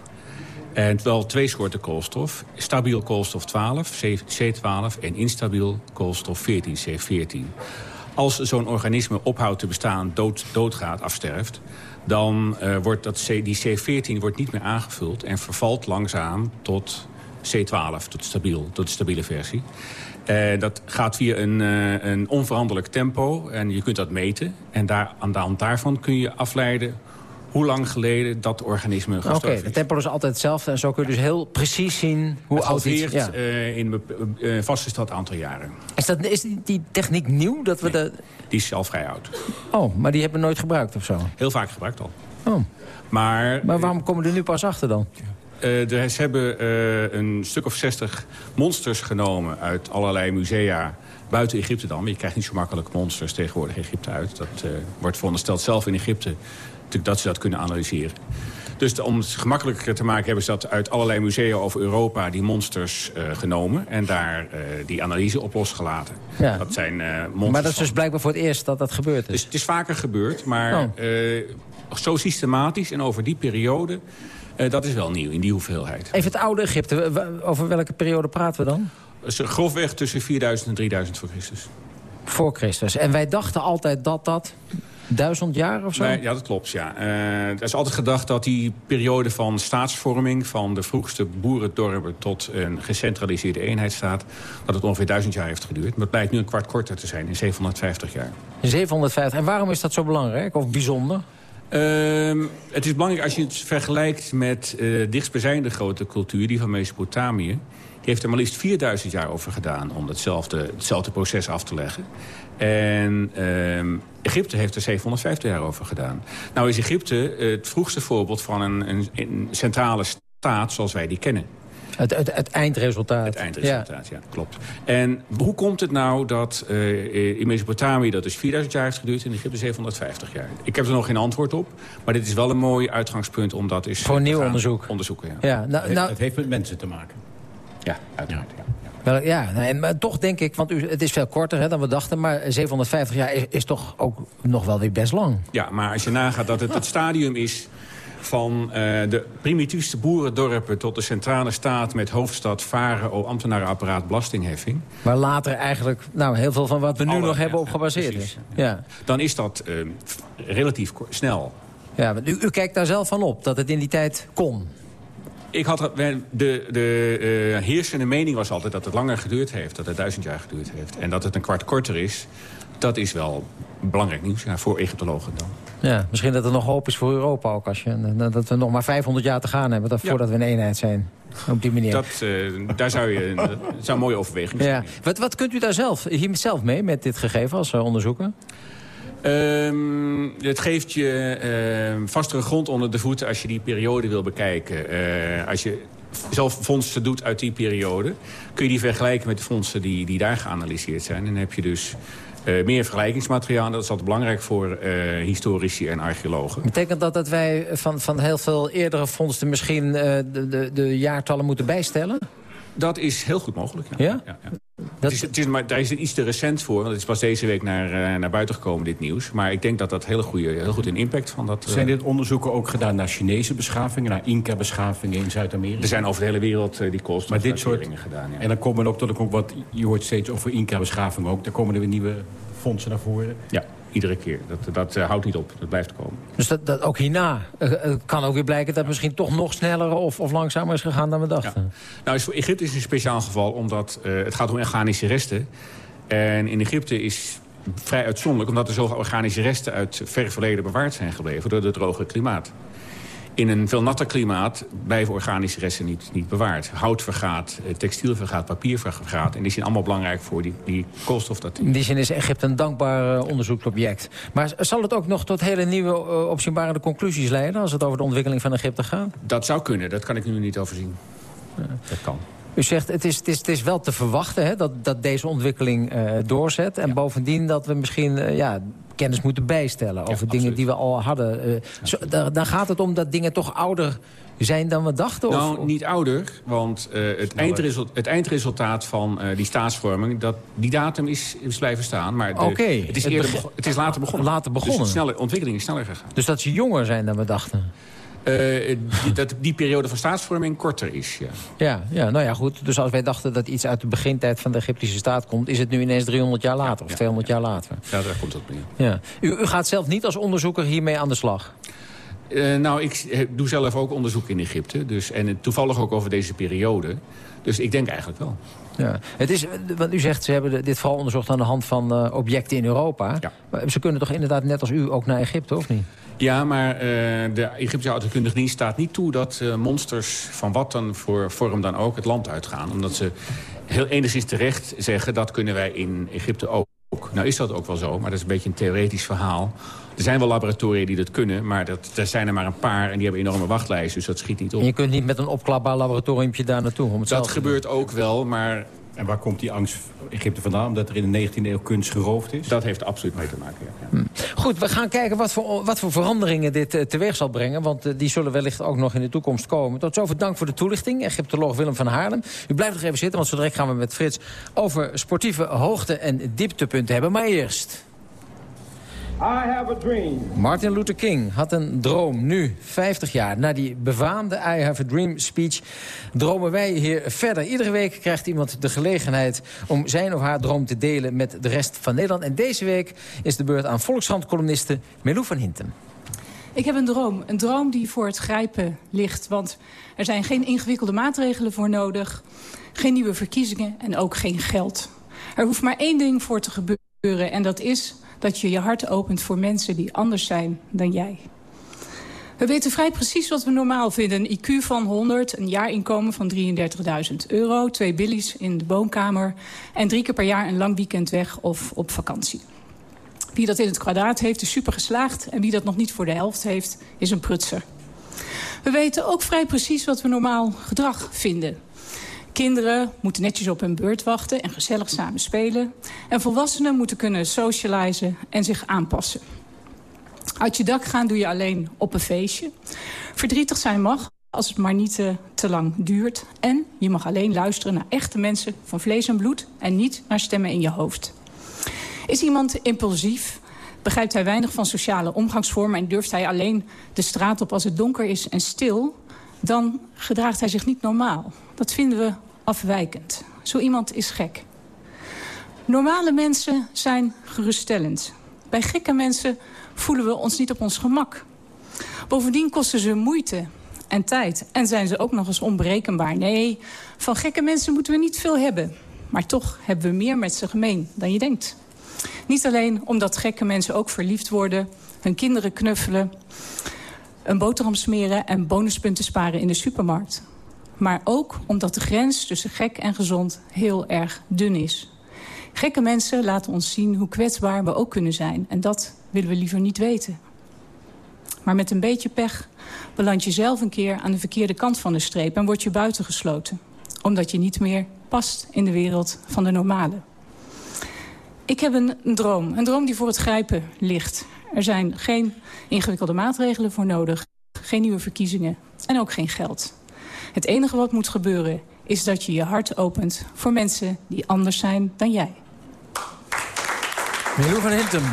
En wel twee soorten koolstof. Stabiel koolstof 12, C12, en instabiel koolstof 14, C14. Als zo'n organisme ophoudt te bestaan, dood, doodgaat, afsterft... dan uh, wordt dat C, die C14 wordt niet meer aangevuld en vervalt langzaam tot C12, tot, stabiel, tot de stabiele versie. Uh, dat gaat via een, uh, een onveranderlijk tempo en je kunt dat meten. En daar, aan de hand daarvan kun je afleiden hoe lang geleden dat organisme gestorven Oké, okay, de tempo is altijd hetzelfde. En zo kun je dus heel precies zien hoe het oud iets... is. Ja. Uh, in een uh, vastgesteld aantal jaren. Is, dat, is die, die techniek nieuw? Dat we nee, de... Die is al vrij oud. Oh, maar die hebben we nooit gebruikt of zo? Heel vaak gebruikt al. Oh. Maar, maar waarom komen we er nu pas achter dan? Uh, ze hebben uh, een stuk of 60 monsters genomen uit allerlei musea buiten Egypte dan. Maar je krijgt niet zo makkelijk monsters tegenwoordig Egypte uit. Dat uh, wordt verondersteld zelf in Egypte dat ze dat kunnen analyseren. Dus om het gemakkelijker te maken hebben ze dat uit allerlei musea over Europa die monsters uh, genomen. En daar uh, die analyse op losgelaten. Ja. Dat zijn uh, monsters. Maar dat is dus blijkbaar voor het eerst dat dat gebeurd is. Dus het is vaker gebeurd, maar oh. zo systematisch en over die periode... Uh, dat is wel nieuw, in die hoeveelheid. Even het oude Egypte. Over welke periode praten we dan? Grofweg tussen 4000 en 3000 voor Christus. Voor Christus. En wij dachten altijd dat dat... Duizend jaar of zo? Nee, ja, dat klopt, ja. Eh, er is altijd gedacht dat die periode van staatsvorming... van de vroegste boerendorpen tot een gecentraliseerde eenheidsstaat... dat het ongeveer duizend jaar heeft geduurd. Maar het blijkt nu een kwart korter te zijn, in 750 jaar. 750. En waarom is dat zo belangrijk of bijzonder? Ehm, het is belangrijk als je het vergelijkt met uh, dichtstbijzijnde grote cultuur... die van Mesopotamië. Die heeft er maar liefst 4000 jaar over gedaan... om hetzelfde, hetzelfde proces af te leggen. En ehm, Egypte heeft er 750 jaar over gedaan. Nou is Egypte het vroegste voorbeeld van een, een, een centrale staat zoals wij die kennen. Het, het, het, eindresultaat. Het eindresultaat, ja. klopt. En hoe komt het nou dat uh, in Mesopotamië dat dus 4000 jaar heeft geduurd... en in Egypte 750 jaar? Ik heb er nog geen antwoord op. Maar dit is wel een mooi uitgangspunt om dat eens Voor nieuw onderzoek. onderzoeken. Ja. Ja, nou, het, nou, het heeft met mensen te maken. Ja, uiteraard. Ja. Wel, ja, nee, maar toch denk ik, want u, het is veel korter hè, dan we dachten... maar 750 jaar is, is, toch ook nog wel weer best lang. Ja, maar als je nagaat dat het het stadium is van uh, de primitiefste boerendorpen tot de centrale staat... met hoofdstad, varen, ambtenarenapparaat, belastingheffing. Maar later eigenlijk nou, heel veel van wat we nu Alle, nog hebben op gebaseerd is. Ja. Dan is dat uh, relatief snel. Ja, u, u kijkt daar zelf van op, dat het in die tijd kon. Ik had, de de uh, heersende mening was altijd dat het langer geduurd heeft. Dat het duizend jaar geduurd heeft. En dat het een kwart korter is, dat is wel belangrijk nieuws ja, voor Egyptologen dan. Ja, misschien dat er nog hoop is voor Europa ook. Als je, dat we nog maar 500 jaar te gaan hebben dat, voordat we een eenheid zijn. Op die manier. Dat, uh, daar zou je, dat zou een mooie overweging zijn. Ja. Wat, wat kunt u daar zelf, hier zelf mee met dit gegeven als uh, onderzoeker? Um, het geeft je uh, vastere grond onder de voeten als je die periode wil bekijken. Uh, als je zelf fondsen doet uit die periode... kun je die vergelijken met de fondsen die, die daar geanalyseerd zijn. En dan heb je dus meer vergelijkingsmateriaal. Dat is altijd belangrijk voor historici en archeologen. Betekent dat dat wij van, van heel veel eerdere fondsen... misschien de, de, de jaartallen moeten bijstellen? Dat is heel goed mogelijk, ja? ja? ja, ja. Dat... Het is, het is, maar, daar is het iets te recent voor, want het is pas deze week naar, uh, naar buiten gekomen, dit nieuws. Maar ik denk dat dat heel, goede, heel goed in impact van dat... Uh... Zijn dit onderzoeken ook gedaan naar Chinese beschavingen, naar Inca-beschavingen in Zuid-Amerika? Er zijn over de hele wereld uh, die koolstofdateringen gedaan, ja. En dan komen ook tot ook wat, je hoort steeds over Inca-beschavingen ook, daar komen er weer nieuwe fondsen naar voren. Ja, iedere keer. Dat, dat uh, houdt niet op. Dat blijft komen. Dus dat, dat ook hierna uh, het kan ook weer blijken dat het misschien toch nog sneller of, of langzamer is gegaan dan we dachten. Ja. Nou, is voor Egypte is een speciaal geval, omdat uh, het gaat om organische resten. En in Egypte is vrij uitzonderlijk, omdat er zoveel organische resten uit ver verleden bewaard zijn gebleven door het droge klimaat. In een veel natter klimaat blijven organische resten niet, niet bewaard. Hout vergaat, textiel vergaat, papier vergaat. En die zijn allemaal belangrijk voor die, die koolstofdatering. In die zin is Egypte een dankbaar uh, onderzoeksobject. Maar zal het ook nog tot hele nieuwe uh, opzienbare conclusies leiden... als het over de ontwikkeling van Egypte gaat? Dat zou kunnen, dat kan ik nu niet overzien. Ja. Dat kan. U zegt, het is, het is, het is wel te verwachten hè, dat, dat deze ontwikkeling uh, doorzet. En ja. bovendien dat we misschien uh, ja, kennis moeten bijstellen over ja, dingen die we al hadden. Uh, zo, daar, dan gaat het om dat dingen toch ouder zijn dan we dachten? Nou, of? niet ouder, want het, eindresultaat, het eindresultaat van die staatsvorming... Dat, die datum is, is blijven staan, maar de, okay. het, is eerder, het, het is later begonnen. Later begonnen. Dus de snelle, ontwikkeling is sneller gegaan. Dus dat ze jonger zijn dan we dachten? Uh, die, dat die periode van staatsvorming korter is, ja. ja. Ja, nou ja, goed. Dus als wij dachten dat iets uit de begintijd van de Egyptische staat komt... is het nu ineens 300 jaar later of ja, 200 ja, jaar later. Ja, daar komt dat mee. Ja. U, u gaat zelf niet als onderzoeker hiermee aan de slag? Uh, nou, ik doe zelf ook onderzoek in Egypte. Dus, en toevallig ook over deze periode. Dus ik denk eigenlijk wel. Ja. Het is, want u zegt, ze hebben dit vooral onderzocht aan de hand van uh, objecten in Europa. Ja. Maar ze kunnen toch inderdaad net als u ook naar Egypte, of niet? Ja, maar uh, de Egyptische autokundige dienst staat niet toe... dat uh, monsters van wat dan voor vorm dan ook het land uitgaan. Omdat ze heel enigszins terecht zeggen... dat kunnen wij in Egypte ook. Nou is dat ook wel zo, maar dat is een beetje een theoretisch verhaal. Er zijn wel laboratoria die dat kunnen, maar dat, er zijn er maar een paar... en die hebben enorme wachtlijsten, dus dat schiet niet op. En je kunt niet met een opklapbaar laboratoriumpje daar naartoe? Om het dat gebeurt ook wel, maar... En waar komt die angst Egypte vandaan? Omdat er in de 19e eeuw kunst geroofd is? Dat heeft absoluut mee te maken, ja. Hm. Goed, we gaan kijken wat voor, wat voor veranderingen dit uh, teweeg zal brengen. Want uh, die zullen wellicht ook nog in de toekomst komen. Tot zover dank voor de toelichting. Egyptoloog Willem van Haarlem. U blijft nog even zitten, want zo direct gaan we met Frits... over sportieve hoogte- en dieptepunten hebben. Maar eerst... I have a dream. Martin Luther King had een droom, nu 50 jaar. Na die befaamde I have a dream speech dromen wij hier verder. Iedere week krijgt iemand de gelegenheid om zijn of haar droom te delen met de rest van Nederland. En deze week is de beurt aan Volkskrant-columniste Melou van Hintem. Ik heb een droom. Een droom die voor het grijpen ligt. Want er zijn geen ingewikkelde maatregelen voor nodig. Geen nieuwe verkiezingen en ook geen geld. Er hoeft maar één ding voor te gebeuren. En dat is dat je je hart opent voor mensen die anders zijn dan jij. We weten vrij precies wat we normaal vinden. Een IQ van 100, een jaarinkomen van 33.000 euro... twee billies in de woonkamer... en drie keer per jaar een lang weekend weg of op vakantie. Wie dat in het kwadraat heeft, is super geslaagd... en wie dat nog niet voor de helft heeft, is een prutser. We weten ook vrij precies wat we normaal gedrag vinden. Kinderen moeten netjes op hun beurt wachten en gezellig samen spelen. En volwassenen moeten kunnen socializen en zich aanpassen. Uit je dak gaan doe je alleen op een feestje. Verdrietig zijn mag, als het maar niet te, te lang duurt. En je mag alleen luisteren naar echte mensen van vlees en bloed... en niet naar stemmen in je hoofd. Is iemand impulsief, begrijpt hij weinig van sociale omgangsvormen... en durft hij alleen de straat op als het donker is en stil... dan gedraagt hij zich niet normaal. Dat vinden we afwijkend. Zo iemand is gek. Normale mensen zijn geruststellend. Bij gekke mensen voelen we ons niet op ons gemak. Bovendien kosten ze moeite en tijd. En zijn ze ook nog eens onberekenbaar. Nee, van gekke mensen moeten we niet veel hebben. Maar toch hebben we meer met ze gemeen dan je denkt. Niet alleen omdat gekke mensen ook verliefd worden... hun kinderen knuffelen, een boterham smeren... en bonuspunten sparen in de supermarkt. Maar ook omdat de grens tussen gek en gezond heel erg dun is. Gekke mensen laten ons zien hoe kwetsbaar we ook kunnen zijn. En dat willen we liever niet weten. Maar met een beetje pech beland je zelf een keer aan de verkeerde kant van de streep... en word je buitengesloten. Omdat je niet meer past in de wereld van de normale. Ik heb een, een droom. Een droom die voor het grijpen ligt. Er zijn geen ingewikkelde maatregelen voor nodig. Geen nieuwe verkiezingen. En ook geen geld. Het enige wat moet gebeuren is dat je je hart opent voor mensen die anders zijn dan jij. Milou van Hintem.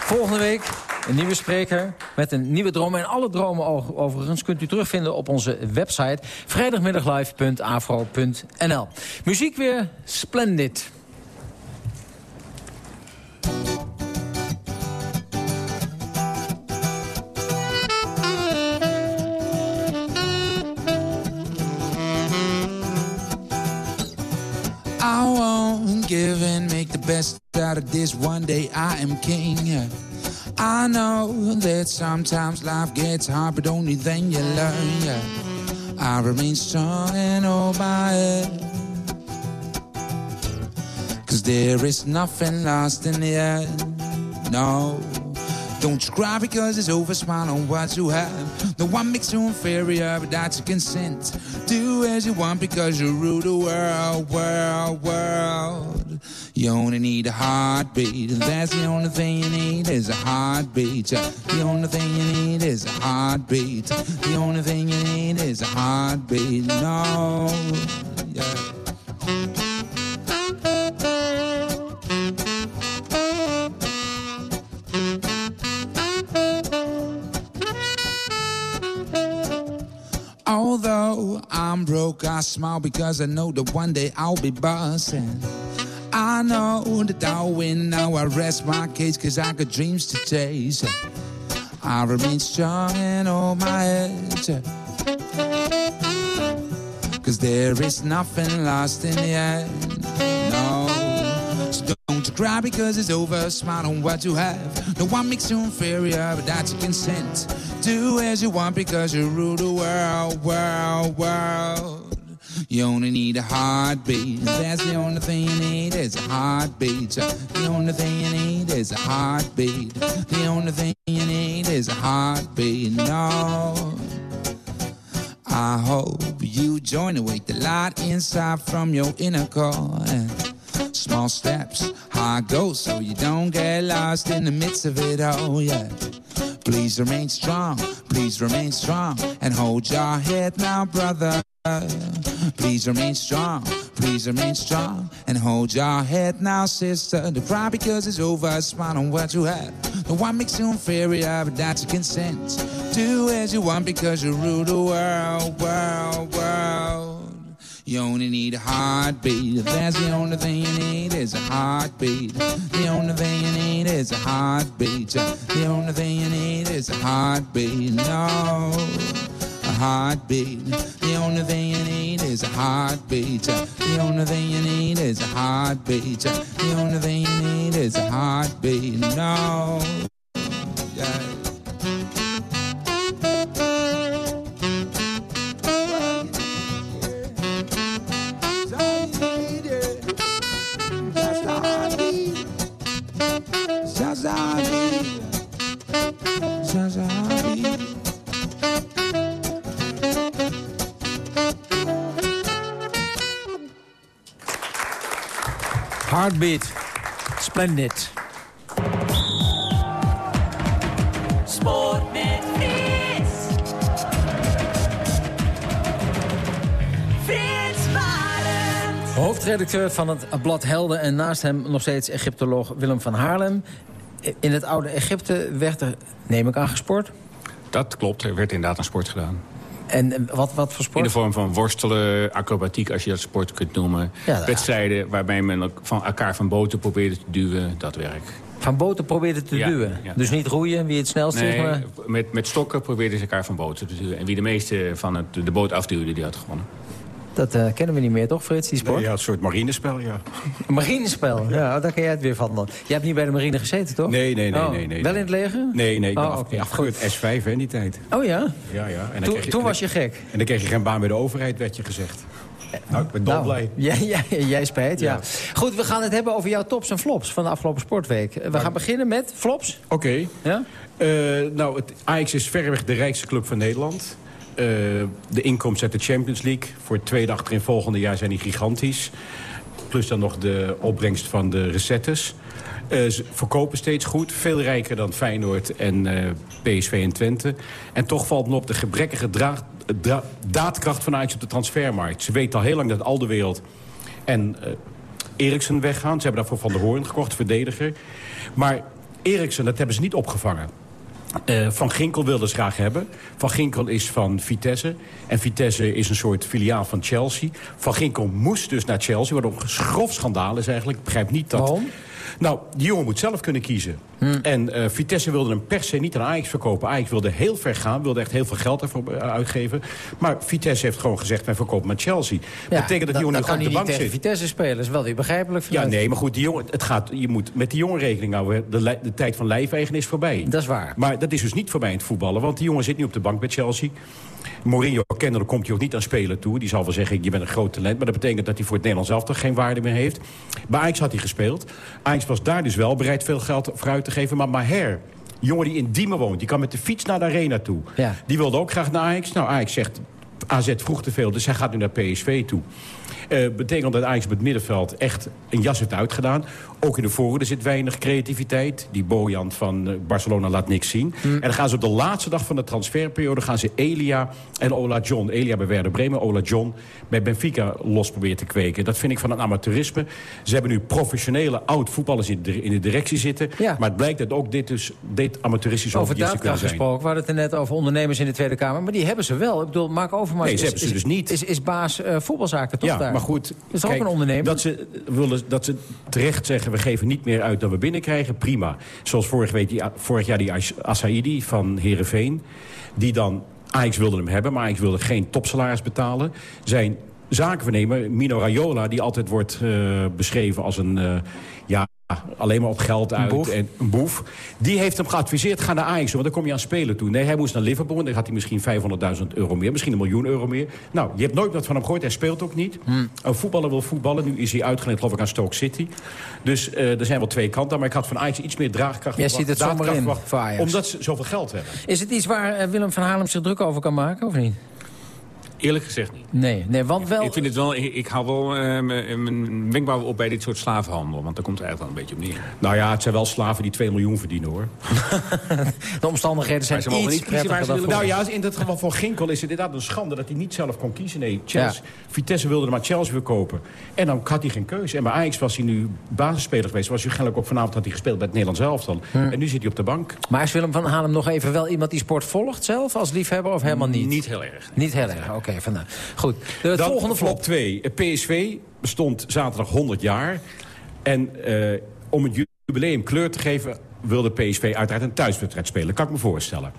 Volgende week een nieuwe spreker met een nieuwe droom. En alle dromen overigens kunt u terugvinden op onze website... vrijdagmiddaglive.afro.nl. Muziek weer Splendid. Won't give in, make the best out of this. One day I am king. I know that sometimes life gets hard, but only then you learn. I remain strong and all my head. Cause there is nothing lost in the end. No. Don't you cry because it's over, smile on what you have. No one makes you inferior, but that's your consent. Do as you want because you rule the world, world, world. You only need a heartbeat, and that's the only thing you need is a heartbeat. The only thing you need is a heartbeat. The only thing you need is a heartbeat. No, yeah. I'm broke, I smile because I know that one day I'll be busting. I know that I'll win. Now I rest my case cause I got dreams to chase. I remain strong and hold my head. Cause there is nothing lost in the end. Cry because it's over. Smile on what you have. No one makes you inferior, but that's your consent. Do as you want because you rule the world, world, world. You only need a heartbeat. That's the only thing you need is a heartbeat. The only thing you need is a heartbeat. The only thing you need is a heartbeat. No. I hope you join the wake the light inside from your inner core. Small steps, high goals, so you don't get lost in the midst of it all. Yeah. Please remain strong, please remain strong, and hold your head now, brother. Please remain strong, please remain strong. And hold your head now, sister. Don't cry because it's over, smile on what you have. The one makes you inferior, but that's your consent. Do as you want because you rule the world, world, world. You only need a heartbeat. That's the only thing you need is a heartbeat. The only thing you need is a heartbeat. The only thing you need is a heartbeat. No, a heartbeat. The only thing you need is a heartbeat. The only thing you need is a heartbeat. The only thing you need is a heartbeat. No. Yeah. Heartbeat. Splendid. Sport met Frits. Frits Barend. Hoofdredacteur van het blad Helden en naast hem nog steeds Egyptoloog Willem van Haarlem. In het oude Egypte werd er, neem ik aan, gesport. Dat klopt, er werd inderdaad een sport gedaan. En eh, wat, wat voor sport? In de vorm van worstelen, acrobatiek, als je dat sport kunt noemen. Ja, Wedstrijden waarbij men van elkaar van boten probeerde te duwen, dat werk. Van boten probeerde te Ja, duwen. ja. Dus niet roeien, wie het snelst is, maar... met, met stokken probeerden ze elkaar van boten te duwen. En wie de meeste van het, de boot afduwde, die had gewonnen. Dat eh, kennen we niet meer, toch, Frits, die sport? Nee, ja, een soort marinespel, ja. Marinespel, ja, daar ken jij het weer van. dan. Jij hebt niet bij de marine gezeten, toch? Nee, nee, nee, Oh, nee, nee. Wel in het leger? Nee, nee, ik ben Oh, af, oké. afgekeurd S5 hè, in die tijd. Oh ja? Ja, ja. En dan Toen- kreeg je- toen was je gek. En dan kreeg je geen baan bij de overheid, werd je gezegd. Nou, ik ben dolblij. Ja, ja, jij spijt, ja. Goed, we gaan het hebben over jouw tops en flops van de afgelopen sportweek. Eh, We gaan beginnen met flops. Oké. Ja? Eh, nou, het Ajax is verreweg de rijkste club van Nederland. Eh, de inkomsten uit de Champions League voor het tweede achterin volgende jaar zijn die gigantisch. Plus dan nog de opbrengst van de recettes. Eh, ze verkopen steeds goed. Veel rijker dan Feyenoord en eh, PSV en Twente. En toch valt me op de gebrekkige daadkracht van Ajax op de transfermarkt. Ze weten al heel lang dat al de wereld en eh Eriksen weggaan. Ze hebben daarvoor Van der Hoorn gekocht, verdediger. Maar Eriksen, dat hebben ze niet opgevangen. Eh, van Ginkel wilden ze graag hebben. Van Ginkel is van Vitesse. En Vitesse is een soort filiaal van Chelsea. Van Ginkel moest dus naar Chelsea. Wat een grof schandaal is eigenlijk. Ik begrijp niet dat... Nou, die jongen moet zelf kunnen kiezen. En eh, Vitesse wilde hem per se niet aan Ajax verkopen. Ajax wilde heel ver gaan, wilde echt heel veel geld ervoor eh, uitgeven. Maar Vitesse heeft gewoon gezegd, wij verkopen met Chelsea. Dat betekent dat die jongen nu gewoon op de bank zit. Vitesse spelen. Is wel weer begrijpelijk. Ja, nee, maar goed, die jongen, het gaat, je moet met die jongen rekening houden. De tijd van lijfeigen is voorbij. Dat is waar. Maar dat is dus niet voorbij in het voetballen. Want die jongen zit nu op de bank bij Chelsea. Mourinho kennelijk komt hij ook niet aan spelen toe. Die zal wel zeggen, je bent een groot talent. Maar dat betekent dat hij voor het Nederlands elftal geen waarde meer heeft. Bij Ajax had hij gespeeld. Ajax was daar dus wel bereid veel geld voor uit te geven. Maar Maher, jongen die in Diemen woont... die kan met de fiets naar de arena toe. Ja. Die wilde ook graag naar Ajax. Nou, Ajax zegt, AZ vroeg te veel, dus hij gaat nu naar PSV toe. Eh, betekent dat Ajax op het middenveld echt een jas heeft uitgedaan. Ook in de voorhoede zit weinig creativiteit. Die Bojan van eh, Barcelona laat niks zien. En dan gaan ze op de laatste dag van de transferperiode... gaan ze Elia en Ola John, Elia bij Werder Bremen... Ola John bij Benfica los proberen te kweken. Dat vind ik van een amateurisme. Ze hebben nu professionele oud-voetballers in de, in de directie zitten. Maar het blijkt dat ook dit, dus, dit amateuristisch Over daadkracht gesproken. We hadden het er net over ondernemers in de Tweede Kamer. Maar die hebben ze wel. Ik bedoel, Mark Overmars Nee, ze is, hebben ze dus niet. Is, is baas eh, voetbalzaken toch ja, daar? Maar goed. Dat is ook kijk, een ondernemer. Dat ze, willen, dat ze terecht zeggen, we geven niet meer uit dan we binnenkrijgen, prima. Zoals vorige week die, vorig jaar die As- Assaidi van Heerenveen. Die dan, Ajax wilde hem hebben, maar Ajax wilde geen topsalaris betalen. Zijn zakenvernemer, Mino Raiola, die altijd wordt eh, beschreven als een... eh, alleen maar op geld uit. boef. En een boef. Die heeft hem geadviseerd, ga naar Ajax, want dan kom je aan spelen toe. Nee, hij moest naar Liverpool en dan had hij misschien 500.000 euro meer. Misschien een miljoen euro meer. Nou, je hebt nooit wat van hem gehoord. Hij speelt ook niet. Hmm. Een voetballer wil voetballen. Nu is hij uitgeleend, geloof ik, aan Stoke City. Dus eh, er zijn wel twee kanten. Maar ik had van Ajax iets meer draagkracht Jij ziet het zomaar in verwacht, voor Ajax. Omdat ze zoveel geld hebben. Is het iets waar eh, Willem van Haarlem zich druk over kan maken, of niet? Eerlijk gezegd niet. Nee, nee want wel... Ik, vind het wel, ik, ik hou wel eh, mijn- wenkbrauwen op bij dit soort slavenhandel. Want daar komt het eigenlijk wel een beetje op neer. Nou ja, het zijn wel slaven die 2 miljoen verdienen, hoor. De omstandigheden zijn Maar ze mogen iets niet prettiger dan. Nou ja, in het geval van Ginkel is het inderdaad een schande dat hij niet zelf kon kiezen. Nee, Chelsea, Vitesse wilde er maar Chelsea weer kopen. En dan had hij geen keuze. En bij Ajax was hij nu basisspeler geweest. Was waarschijnlijk ook vanavond had hij gespeeld bij het Nederlands elftal. En nu zit hij op de bank. Maar is Willem van Halen nog even wel iemand die sport volgt zelf als liefhebber of helemaal niet? Niet heel erg. Niet heel erg, oké. Vandaar. Goed, de Dan volgende flop. flop 2. PSV bestond zaterdag 100 jaar. En eh, om het jubileum kleur te geven... wilde PSV uiteraard een thuiswedstrijd spelen. kan ik me voorstellen.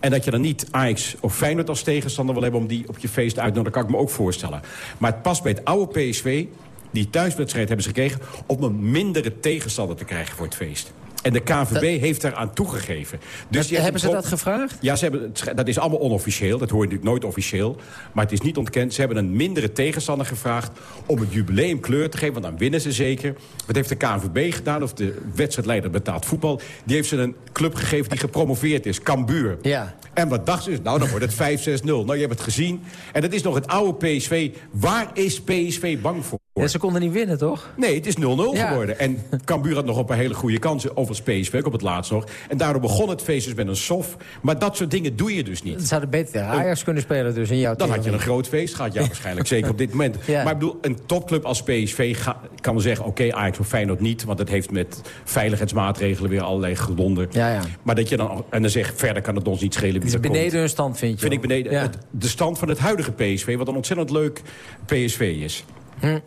En dat je dan niet Ajax of Feyenoord als tegenstander wil hebben... om die op je feest uit te nodigen, kan ik me ook voorstellen. Maar het past bij het oude PSV... die thuiswedstrijd hebben ze gekregen... om een mindere tegenstander te krijgen voor het feest. En de KNVB heeft daaraan toegegeven. Dus hebben ze dat gevraagd? ja, ze hebben, dat is allemaal onofficieel. Dat hoor je natuurlijk nooit officieel. Maar het is niet ontkend. Ze hebben een mindere tegenstander gevraagd... om het jubileum kleur te geven, want dan winnen ze zeker. Wat heeft de KNVB gedaan, of de wedstrijdleider betaald voetbal... die heeft ze een club gegeven die gepromoveerd is, Cambuur. Ja. En wat dachten ze? Nou, dan wordt het 5-6-0. Nou, je hebt het gezien. En dat is nog het oude PSV. Waar is PSV bang voor? Ja, ze konden niet winnen, toch? Nee, het is 0-0 Ja. geworden. En Cambuur had nog op een hele goede kansen. Overigens PSV op het laatst nog. En daardoor begon het feest dus met een sof. Maar dat soort dingen doe je dus niet. Ze hadden beter Ajax kunnen spelen dus in jouw Dan had je een groot feest gehad, ja, waarschijnlijk. Zeker op dit moment. Ja. Maar ik bedoel, een topclub als PSV ga- kan wel zeggen... oké, Ajax of Feyenoord niet, want dat heeft met veiligheidsmaatregelen... weer allerlei gedonder. Ja, ja. Maar dat je dan... En dan zegt, verder kan het ons niet schelen Het is komt. beneden hun stand, vind je? Vind ik beneden. Het- de stand van het huidige PSV, wat een ontzettend leuk PSV is. Hm.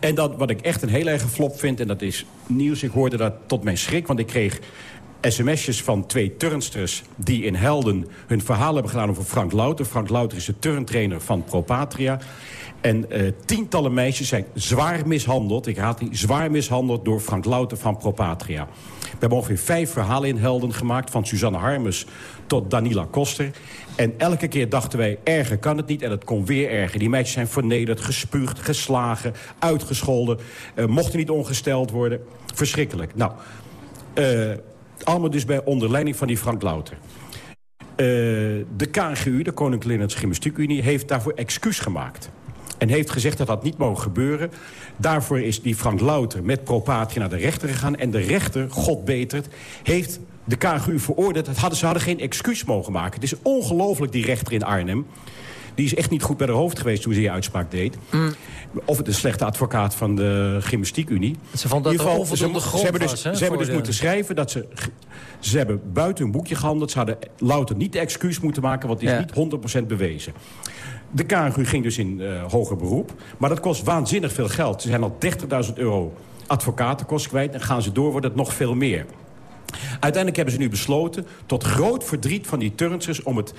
En dat, wat ik echt een heel erg flop vind, en dat is nieuws... ik hoorde dat tot mijn schrik, want ik kreeg sms'jes van twee turnsters... die in Helden hun verhaal hebben gedaan over Frank Louter. Frank Louter is de turntrainer van Propatria. En eh, tientallen meisjes zijn zwaar mishandeld. Ik haat die zwaar mishandeld door Frank Louter van Propatria. We hebben ongeveer vijf verhalen in Helden gemaakt... van Suzanne Harmes tot Danila Koster. En elke keer dachten wij, erger kan het niet. En het kon weer erger. Die meisjes zijn vernederd, gespuugd, geslagen, uitgescholden. eh, mochten niet ongesteld worden. Verschrikkelijk. Nou, eh, allemaal dus bij onder leiding van die Frank Louter. Eh, de KNGU, de Koninklijke Nederlandse Gymnastiekunie... heeft daarvoor excuus gemaakt. En heeft gezegd dat dat niet mogen gebeuren. Daarvoor is die Frank Louter met Propatria naar de rechter gegaan. En de rechter, God betert, heeft de KNGU veroordeeld. Dat hadden, ze hadden geen excuus mogen maken. Het is ongelooflijk, die rechter in Arnhem. Die is echt niet goed bij haar hoofd geweest toen ze die uitspraak deed. Of het een slechte advocaat van de Gymnastiekunie. Ze vond dat In ieder geval, ze, grond ze hebben dus, was, ze hebben dus de- moeten schrijven dat ze... Ze hebben buiten hun boekje gehandeld. Ze hadden louter niet de excuus moeten maken, want het is Ja. niet 100% bewezen. De KNGU ging dus in eh, hoger beroep. Maar dat kost waanzinnig veel geld. Ze zijn al 30.000 euro advocatenkosten kwijt. En gaan ze door, wordt het nog veel meer. Uiteindelijk hebben ze nu besloten, tot groot verdriet van die turnsters... om het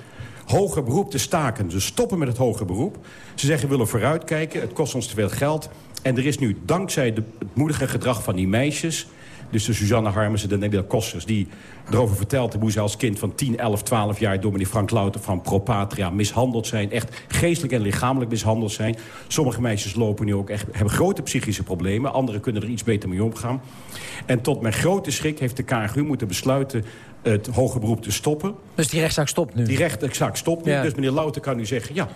hoger beroep te staken. Ze stoppen met het hoger beroep. Ze zeggen, we willen vooruitkijken, het kost ons te veel geld. En er is nu, dankzij het moedige gedrag van die meisjes... dus de Suzanne Harmes en de Nederla Kosters... die erover verteld hebben hoe ze als kind van 10, 11, 12 jaar... door meneer Frank Louter van Propatria mishandeld zijn. Echt geestelijk en lichamelijk mishandeld zijn. Sommige meisjes lopen nu ook echt, hebben grote psychische problemen. Anderen kunnen er iets beter mee omgaan. En tot mijn grote schrik heeft de KNGU moeten besluiten... het hoger beroep te stoppen. Dus die rechtszaak stopt nu? Die rechtszaak stopt nu. Ja. Dus meneer Louter kan nu zeggen... ja,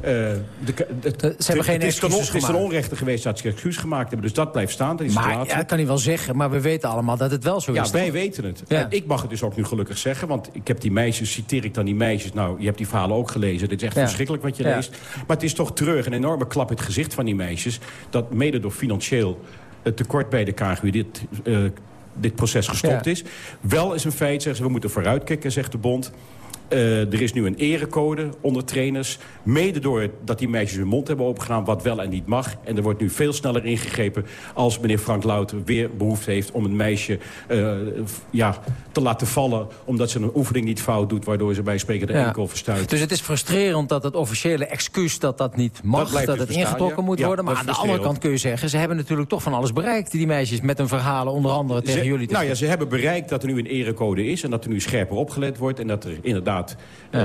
eh, de, het, hebben geen het excuses on- het is ten gemaakt. onrechte geweest dat ze excuus gemaakt hebben. Dus dat blijft staan. Dat is Maar ja, dat kan hij wel zeggen, maar we weten allemaal dat het wel zo Ja, is. wij toch? weten het. Ja. En ik mag het dus ook nu gelukkig zeggen. Want ik heb die meisjes, citeer ik dan die meisjes... nou, je hebt die verhalen ook gelezen. Dit is echt Ja. verschrikkelijk wat je Ja. leest. Maar het is toch terug een enorme klap in het gezicht van die meisjes... dat mede door financieel eh, tekort bij de KGU dit, eh, dit proces gestopt Ja. is. Wel is een feit, zeggen ze, we moeten vooruitkijken, zegt de bond... Eh, er is nu een erecode onder trainers. Mede door dat die meisjes hun mond hebben opengedaan... wat wel en niet mag. En er wordt nu veel sneller ingegrepen... als meneer Frank Louter weer behoefte heeft om een meisje eh, ja, te laten vallen... omdat ze een oefening niet fout doet... waardoor ze bij spreken de Ja. enkel verstuit. Dus het is frustrerend dat het officiële excuus dat dat niet mag, dat, blijft dus het bestaan, ingetrokken ja. moet Ja, worden. Maar dat aan de andere kant kun je zeggen, ze hebben natuurlijk toch van alles bereikt, die meisjes, met hun verhalen onder andere tegen Ze- jullie. te nou ja, ze hebben bereikt dat er nu een erecode is... en dat er nu scherper opgelet wordt... en dat er inderdaad eh,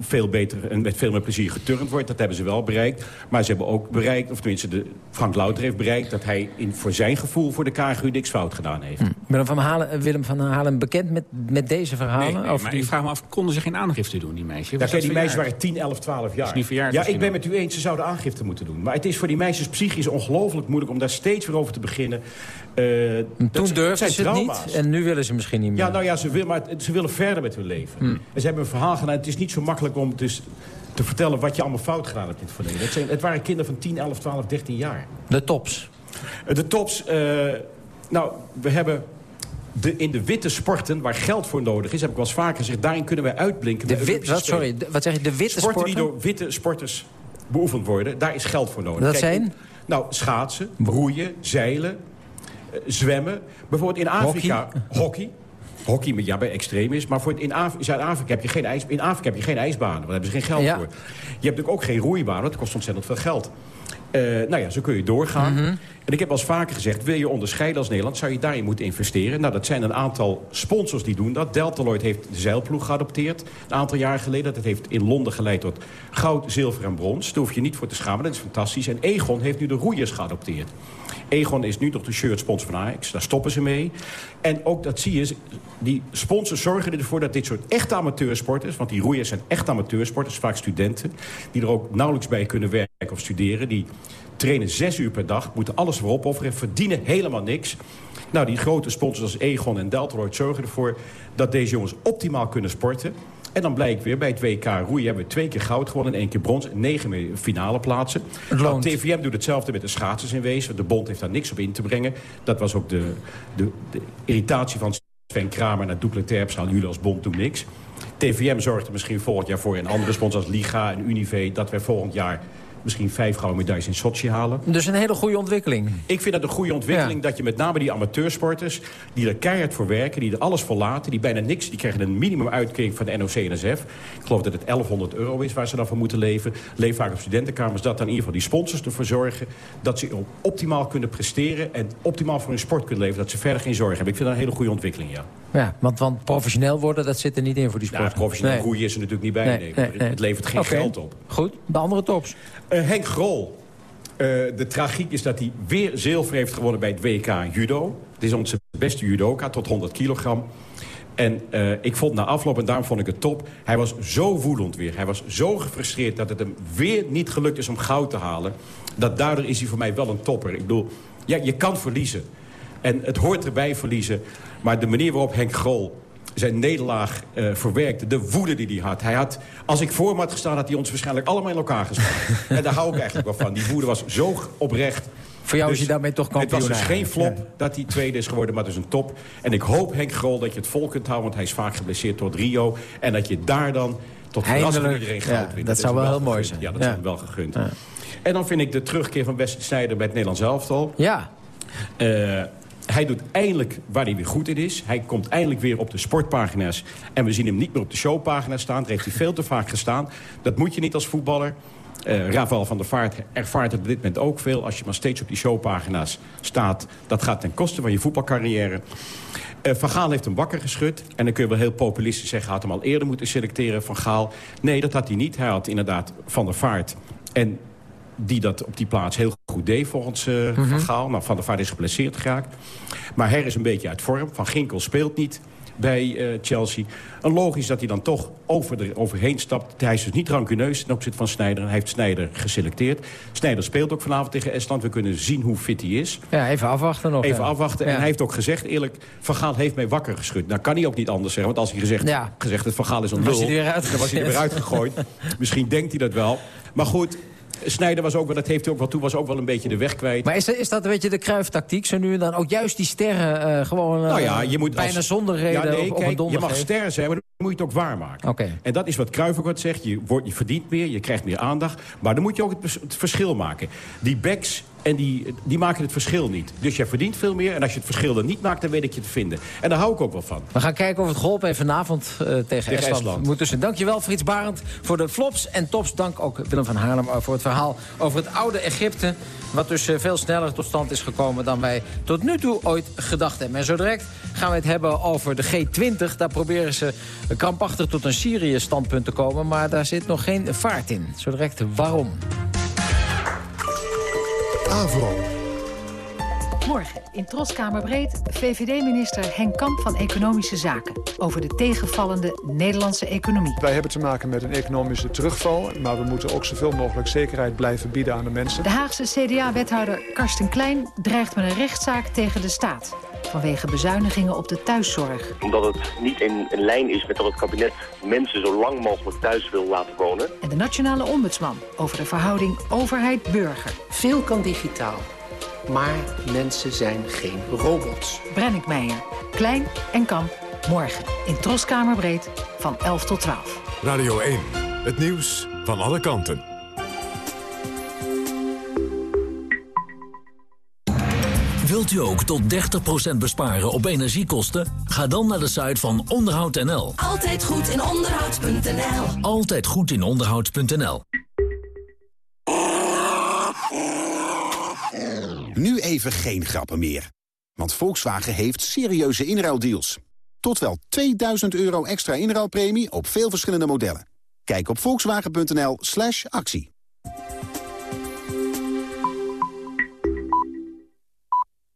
veel beter en met veel meer plezier geturnd wordt. Dat hebben ze wel bereikt. Maar ze hebben ook bereikt, of tenminste de, Frank Louter heeft bereikt... dat hij in, voor zijn gevoel voor de KGU niks fout gedaan heeft. Willem van Halen, Willem van Halen bekend met, met deze verhalen? Nee, nee, Over maar die- ik vraag me af, konden ze geen aangifte doen, die meisjes? Ja, die meisjes waren 10, 11, 12 jaar. Is niet verjaard ja, ik misschien ben met u eens, ze zouden aangifte moeten doen. Maar het is voor die meisjes psychisch ongelooflijk moeilijk... om daar steeds weer over te beginnen. Eh, Toen durfden ze het niet en nu willen ze misschien niet meer. Ja, nou ja, ze, wil, maar ze willen verder met hun leven. Hmm. En ze hebben een verhaal gedaan. Het is niet zo makkelijk om dus te vertellen wat je allemaal fout gedaan hebt in het verleden. Het, zijn, het waren kinderen van 10, 11, 12, 13 jaar. De tops. Eh, De tops, eh, nou, we hebben... De, in de witte sporten, waar geld voor nodig is, heb ik wel eens vaker gezegd... daarin kunnen wij uitblinken. De wit, wat, sorry, de- wat zeg je, de witte sporten? sporten? die door witte sporters beoefend worden, daar is geld voor nodig. Dat Kijk, zijn? nou, schaatsen, roeien, zeilen, zwemmen. Bijvoorbeeld in Afrika, hockey. Hockey, met- ja, bij extreem is. Maar voor het- in Af- Zuid-Afrika heb je geen ijs, in Afrika heb je geen ijsbanen. Want daar hebben ze geen geld Ja. voor. Je hebt natuurlijk ook geen roeibaan, want dat kost ontzettend veel geld. Eh, nou ja, zo kun je doorgaan. Mhm. En ik heb al eens vaker gezegd, wil je onderscheiden als Nederland... zou je daarin moeten investeren. Nou, dat zijn een aantal sponsors die doen dat. Deltaloid heeft de zeilploeg geadopteerd een aantal jaar geleden. Dat heeft in Londen geleid tot goud, zilver en brons. Daar hoef je niet voor te schamen, dat is fantastisch. En Egon heeft nu de roeiers geadopteerd. Egon is nu toch de shirtsponsor van Ajax. Daar stoppen ze mee. En ook dat zie je, die sponsors zorgen ervoor dat dit soort echte amateursporters... want die roeiers zijn echt amateursporters, vaak studenten... die er ook nauwelijks bij kunnen werken of studeren... die trainen zes uur per dag, moeten alles voor opofferen... verdienen helemaal niks. Nou, die grote sponsors als Egon en Deltaloid zorgen ervoor... dat deze jongens optimaal kunnen sporten... En dan blijkt weer, bij het WK roeien hebben we twee keer goud gewonnen... en één keer brons en negen finale plaatsen. Nou, TVM doet hetzelfde met de schaatsers in wezen. De bond heeft daar niks op in te brengen. Dat was ook de, de, de irritatie van Sven Kramer naar Doekle Terpstra. Jullie als bond doen niks. TVM zorgt er misschien volgend jaar voor... en andere sponsors als Liga en Unive... dat we volgend jaar misschien vijf gouden medailles in Sochi halen. Dus een hele goede ontwikkeling. Ik vind dat een goede ontwikkeling dat je met name die amateursporters... die er keihard voor werken, die er alles voor laten... die bijna niks, die krijgen een minimumuitkering van de NOC-NSF. Ik geloof dat het 1100 euro is waar ze dan voor moeten leven. Leef vaak op studentenkamers. Dat dan in ieder geval die sponsors ervoor zorgen... dat ze optimaal kunnen presteren en optimaal voor hun sport kunnen leven. Dat ze verder geen zorgen hebben. Ik vind dat een hele goede ontwikkeling, ja. Ja, want, want professioneel worden, dat zit er niet in voor die sport. Nou, professioneel roeien is er natuurlijk niet bij. Nee, Nee, nee, nee. Het levert geen geld op. Goed, de andere tops. Eh, Henk Grol. Eh, de tragiek is dat hij weer zilver heeft gewonnen bij het WK judo. Het is onze beste judoka, tot 100 kilogram. En eh, ik vond na afloop, en daarom vond ik het top... hij was zo woedend weer. Hij was zo gefrustreerd dat het hem weer niet gelukt is om goud te halen. Dat daardoor is hij voor mij wel een topper. Ik bedoel, ja, je kan verliezen. En het hoort erbij verliezen. Maar de manier waarop Henk Grol zijn nederlaag eh, verwerkte. De woede die hij had. hij had. Als ik voor hem had gestaan, had hij ons waarschijnlijk allemaal in elkaar geslagen. en daar hou ik eigenlijk wel van. Die woede was zo oprecht. Voor jou is Dus hij daarmee toch Het was kampioen dus geen flop dat hij tweede is geworden, maar het is een top. En ik hoop, Henk Grol, dat je het vol kunt houden... want hij is vaak geblesseerd tot Rio. En dat je daar dan tot verrassing iedereen goud ja, wint. dat is zou wel heel mooi gegund. zijn. Ja, dat Ja. is hem wel gegund. En dan vind ik de terugkeer van Wesley Sneijder bij het Nederlands elftal. Ja. Eh, hij doet eindelijk waar hij weer goed in is. Hij komt eindelijk weer op de sportpagina's. En we zien hem niet meer op de showpagina's staan. Daar heeft hij veel te vaak gestaan. Dat moet je niet als voetballer. Eh Rafael van der Vaart ervaart het op dit moment ook veel. Als je maar steeds op die showpagina's staat... dat gaat ten koste van je voetbalcarrière. Eh, van Gaal heeft hem wakker geschud. En dan kun je wel heel populistisch zeggen... had hem al eerder moeten selecteren, Van Gaal. Nee, dat had hij niet. Hij had inderdaad Van der Vaart... en die dat op die plaats heel goed deed volgens eh, Van Gaal. Nou, Van der Vaart is geblesseerd geraakt. Maar Her is een beetje uit vorm. Van Ginkel speelt niet bij eh, Chelsea. En logisch dat hij dan toch over de, overheen stapt. Hij is dus niet rancuneus ten opzichte van Snijder. Hij heeft Snijder geselecteerd. Snijder speelt ook vanavond tegen Estland. We kunnen zien hoe fit hij is. Ja, even afwachten nog. Even ja. afwachten. Ja. En hij heeft ook gezegd, eerlijk, Van Gaal heeft mij wakker geschud. Nou kan hij ook niet anders zeggen. Want als hij gezegd, Ja. gezegd heeft, Van Gaal is een lul... dan was hij er weer uitgegooid. Misschien denkt hij dat wel. Maar goed, Snijder was ook wel, dat heeft hij ook wel toe, was ook wel een beetje de weg kwijt. Maar is, dat- is dat een beetje de kruiftactiek? Zo nu en dan ook juist die sterren eh, gewoon eh, nou ja, je moet bijna als- zonder reden ja, nee, op, op een kijk, donder Je mag sterren zijn, maar dan moet je het ook waarmaken. Oké. En dat is wat Cruijff ook wat zegt. Je, wordt, je verdient meer, je krijgt meer aandacht. Maar dan moet je ook het, het verschil maken. Die backs En die, die maken het verschil niet. Dus jij verdient veel meer. En als je het verschil dan niet maakt, dan weet ik je te vinden. En daar hou ik ook wel van. We gaan kijken of het geholpen heeft vanavond eh, tegen, Tegen Estland. Estland. Moet tussen. Dankjewel Frits Barend voor de flops en tops. Dank ook Willem van Haarlem eh, voor het verhaal over het oude Egypte. Wat dus eh, veel sneller tot stand is gekomen dan wij tot nu toe ooit gedacht hebben. En zo direct gaan we het hebben over de G20. Daar proberen ze krampachtig tot een Syrië-standpunt te komen. Maar daar zit nog geen vaart in. Zo direct waarom. Avro. Morgen in Troskamerbreed VVD-minister Henk Kamp van Economische Zaken... over de tegenvallende Nederlandse economie. Wij hebben te maken met een economische terugval... maar we moeten ook zoveel mogelijk zekerheid blijven bieden aan de mensen. De Haagse CDA-wethouder Karsten Klein dreigt met een rechtszaak tegen de staat... vanwege bezuinigingen op de thuiszorg. Omdat het niet in, in lijn is met dat het kabinet mensen zo lang mogelijk thuis wil laten wonen. En de nationale ombudsman over de verhouding overheid-burger. Veel kan digitaal, maar mensen zijn geen robots. Brennick Meijer, Klein en Kamp. Morgen in Troskamerbreed van 11 tot 12. Radio 1. Het nieuws van alle kanten. Wilt u ook tot 30% besparen op energiekosten? Ga dan naar de site van onderhoud.nl. Altijd goed in onderhoud.nl. Altijd goed in onderhoud.nl. Nu even geen grappen meer. Want Volkswagen heeft serieuze inruildeals. Tot wel 2000 euro extra inruilpremie op veel verschillende modellen. Kijk op volkswagen.nl slash actie.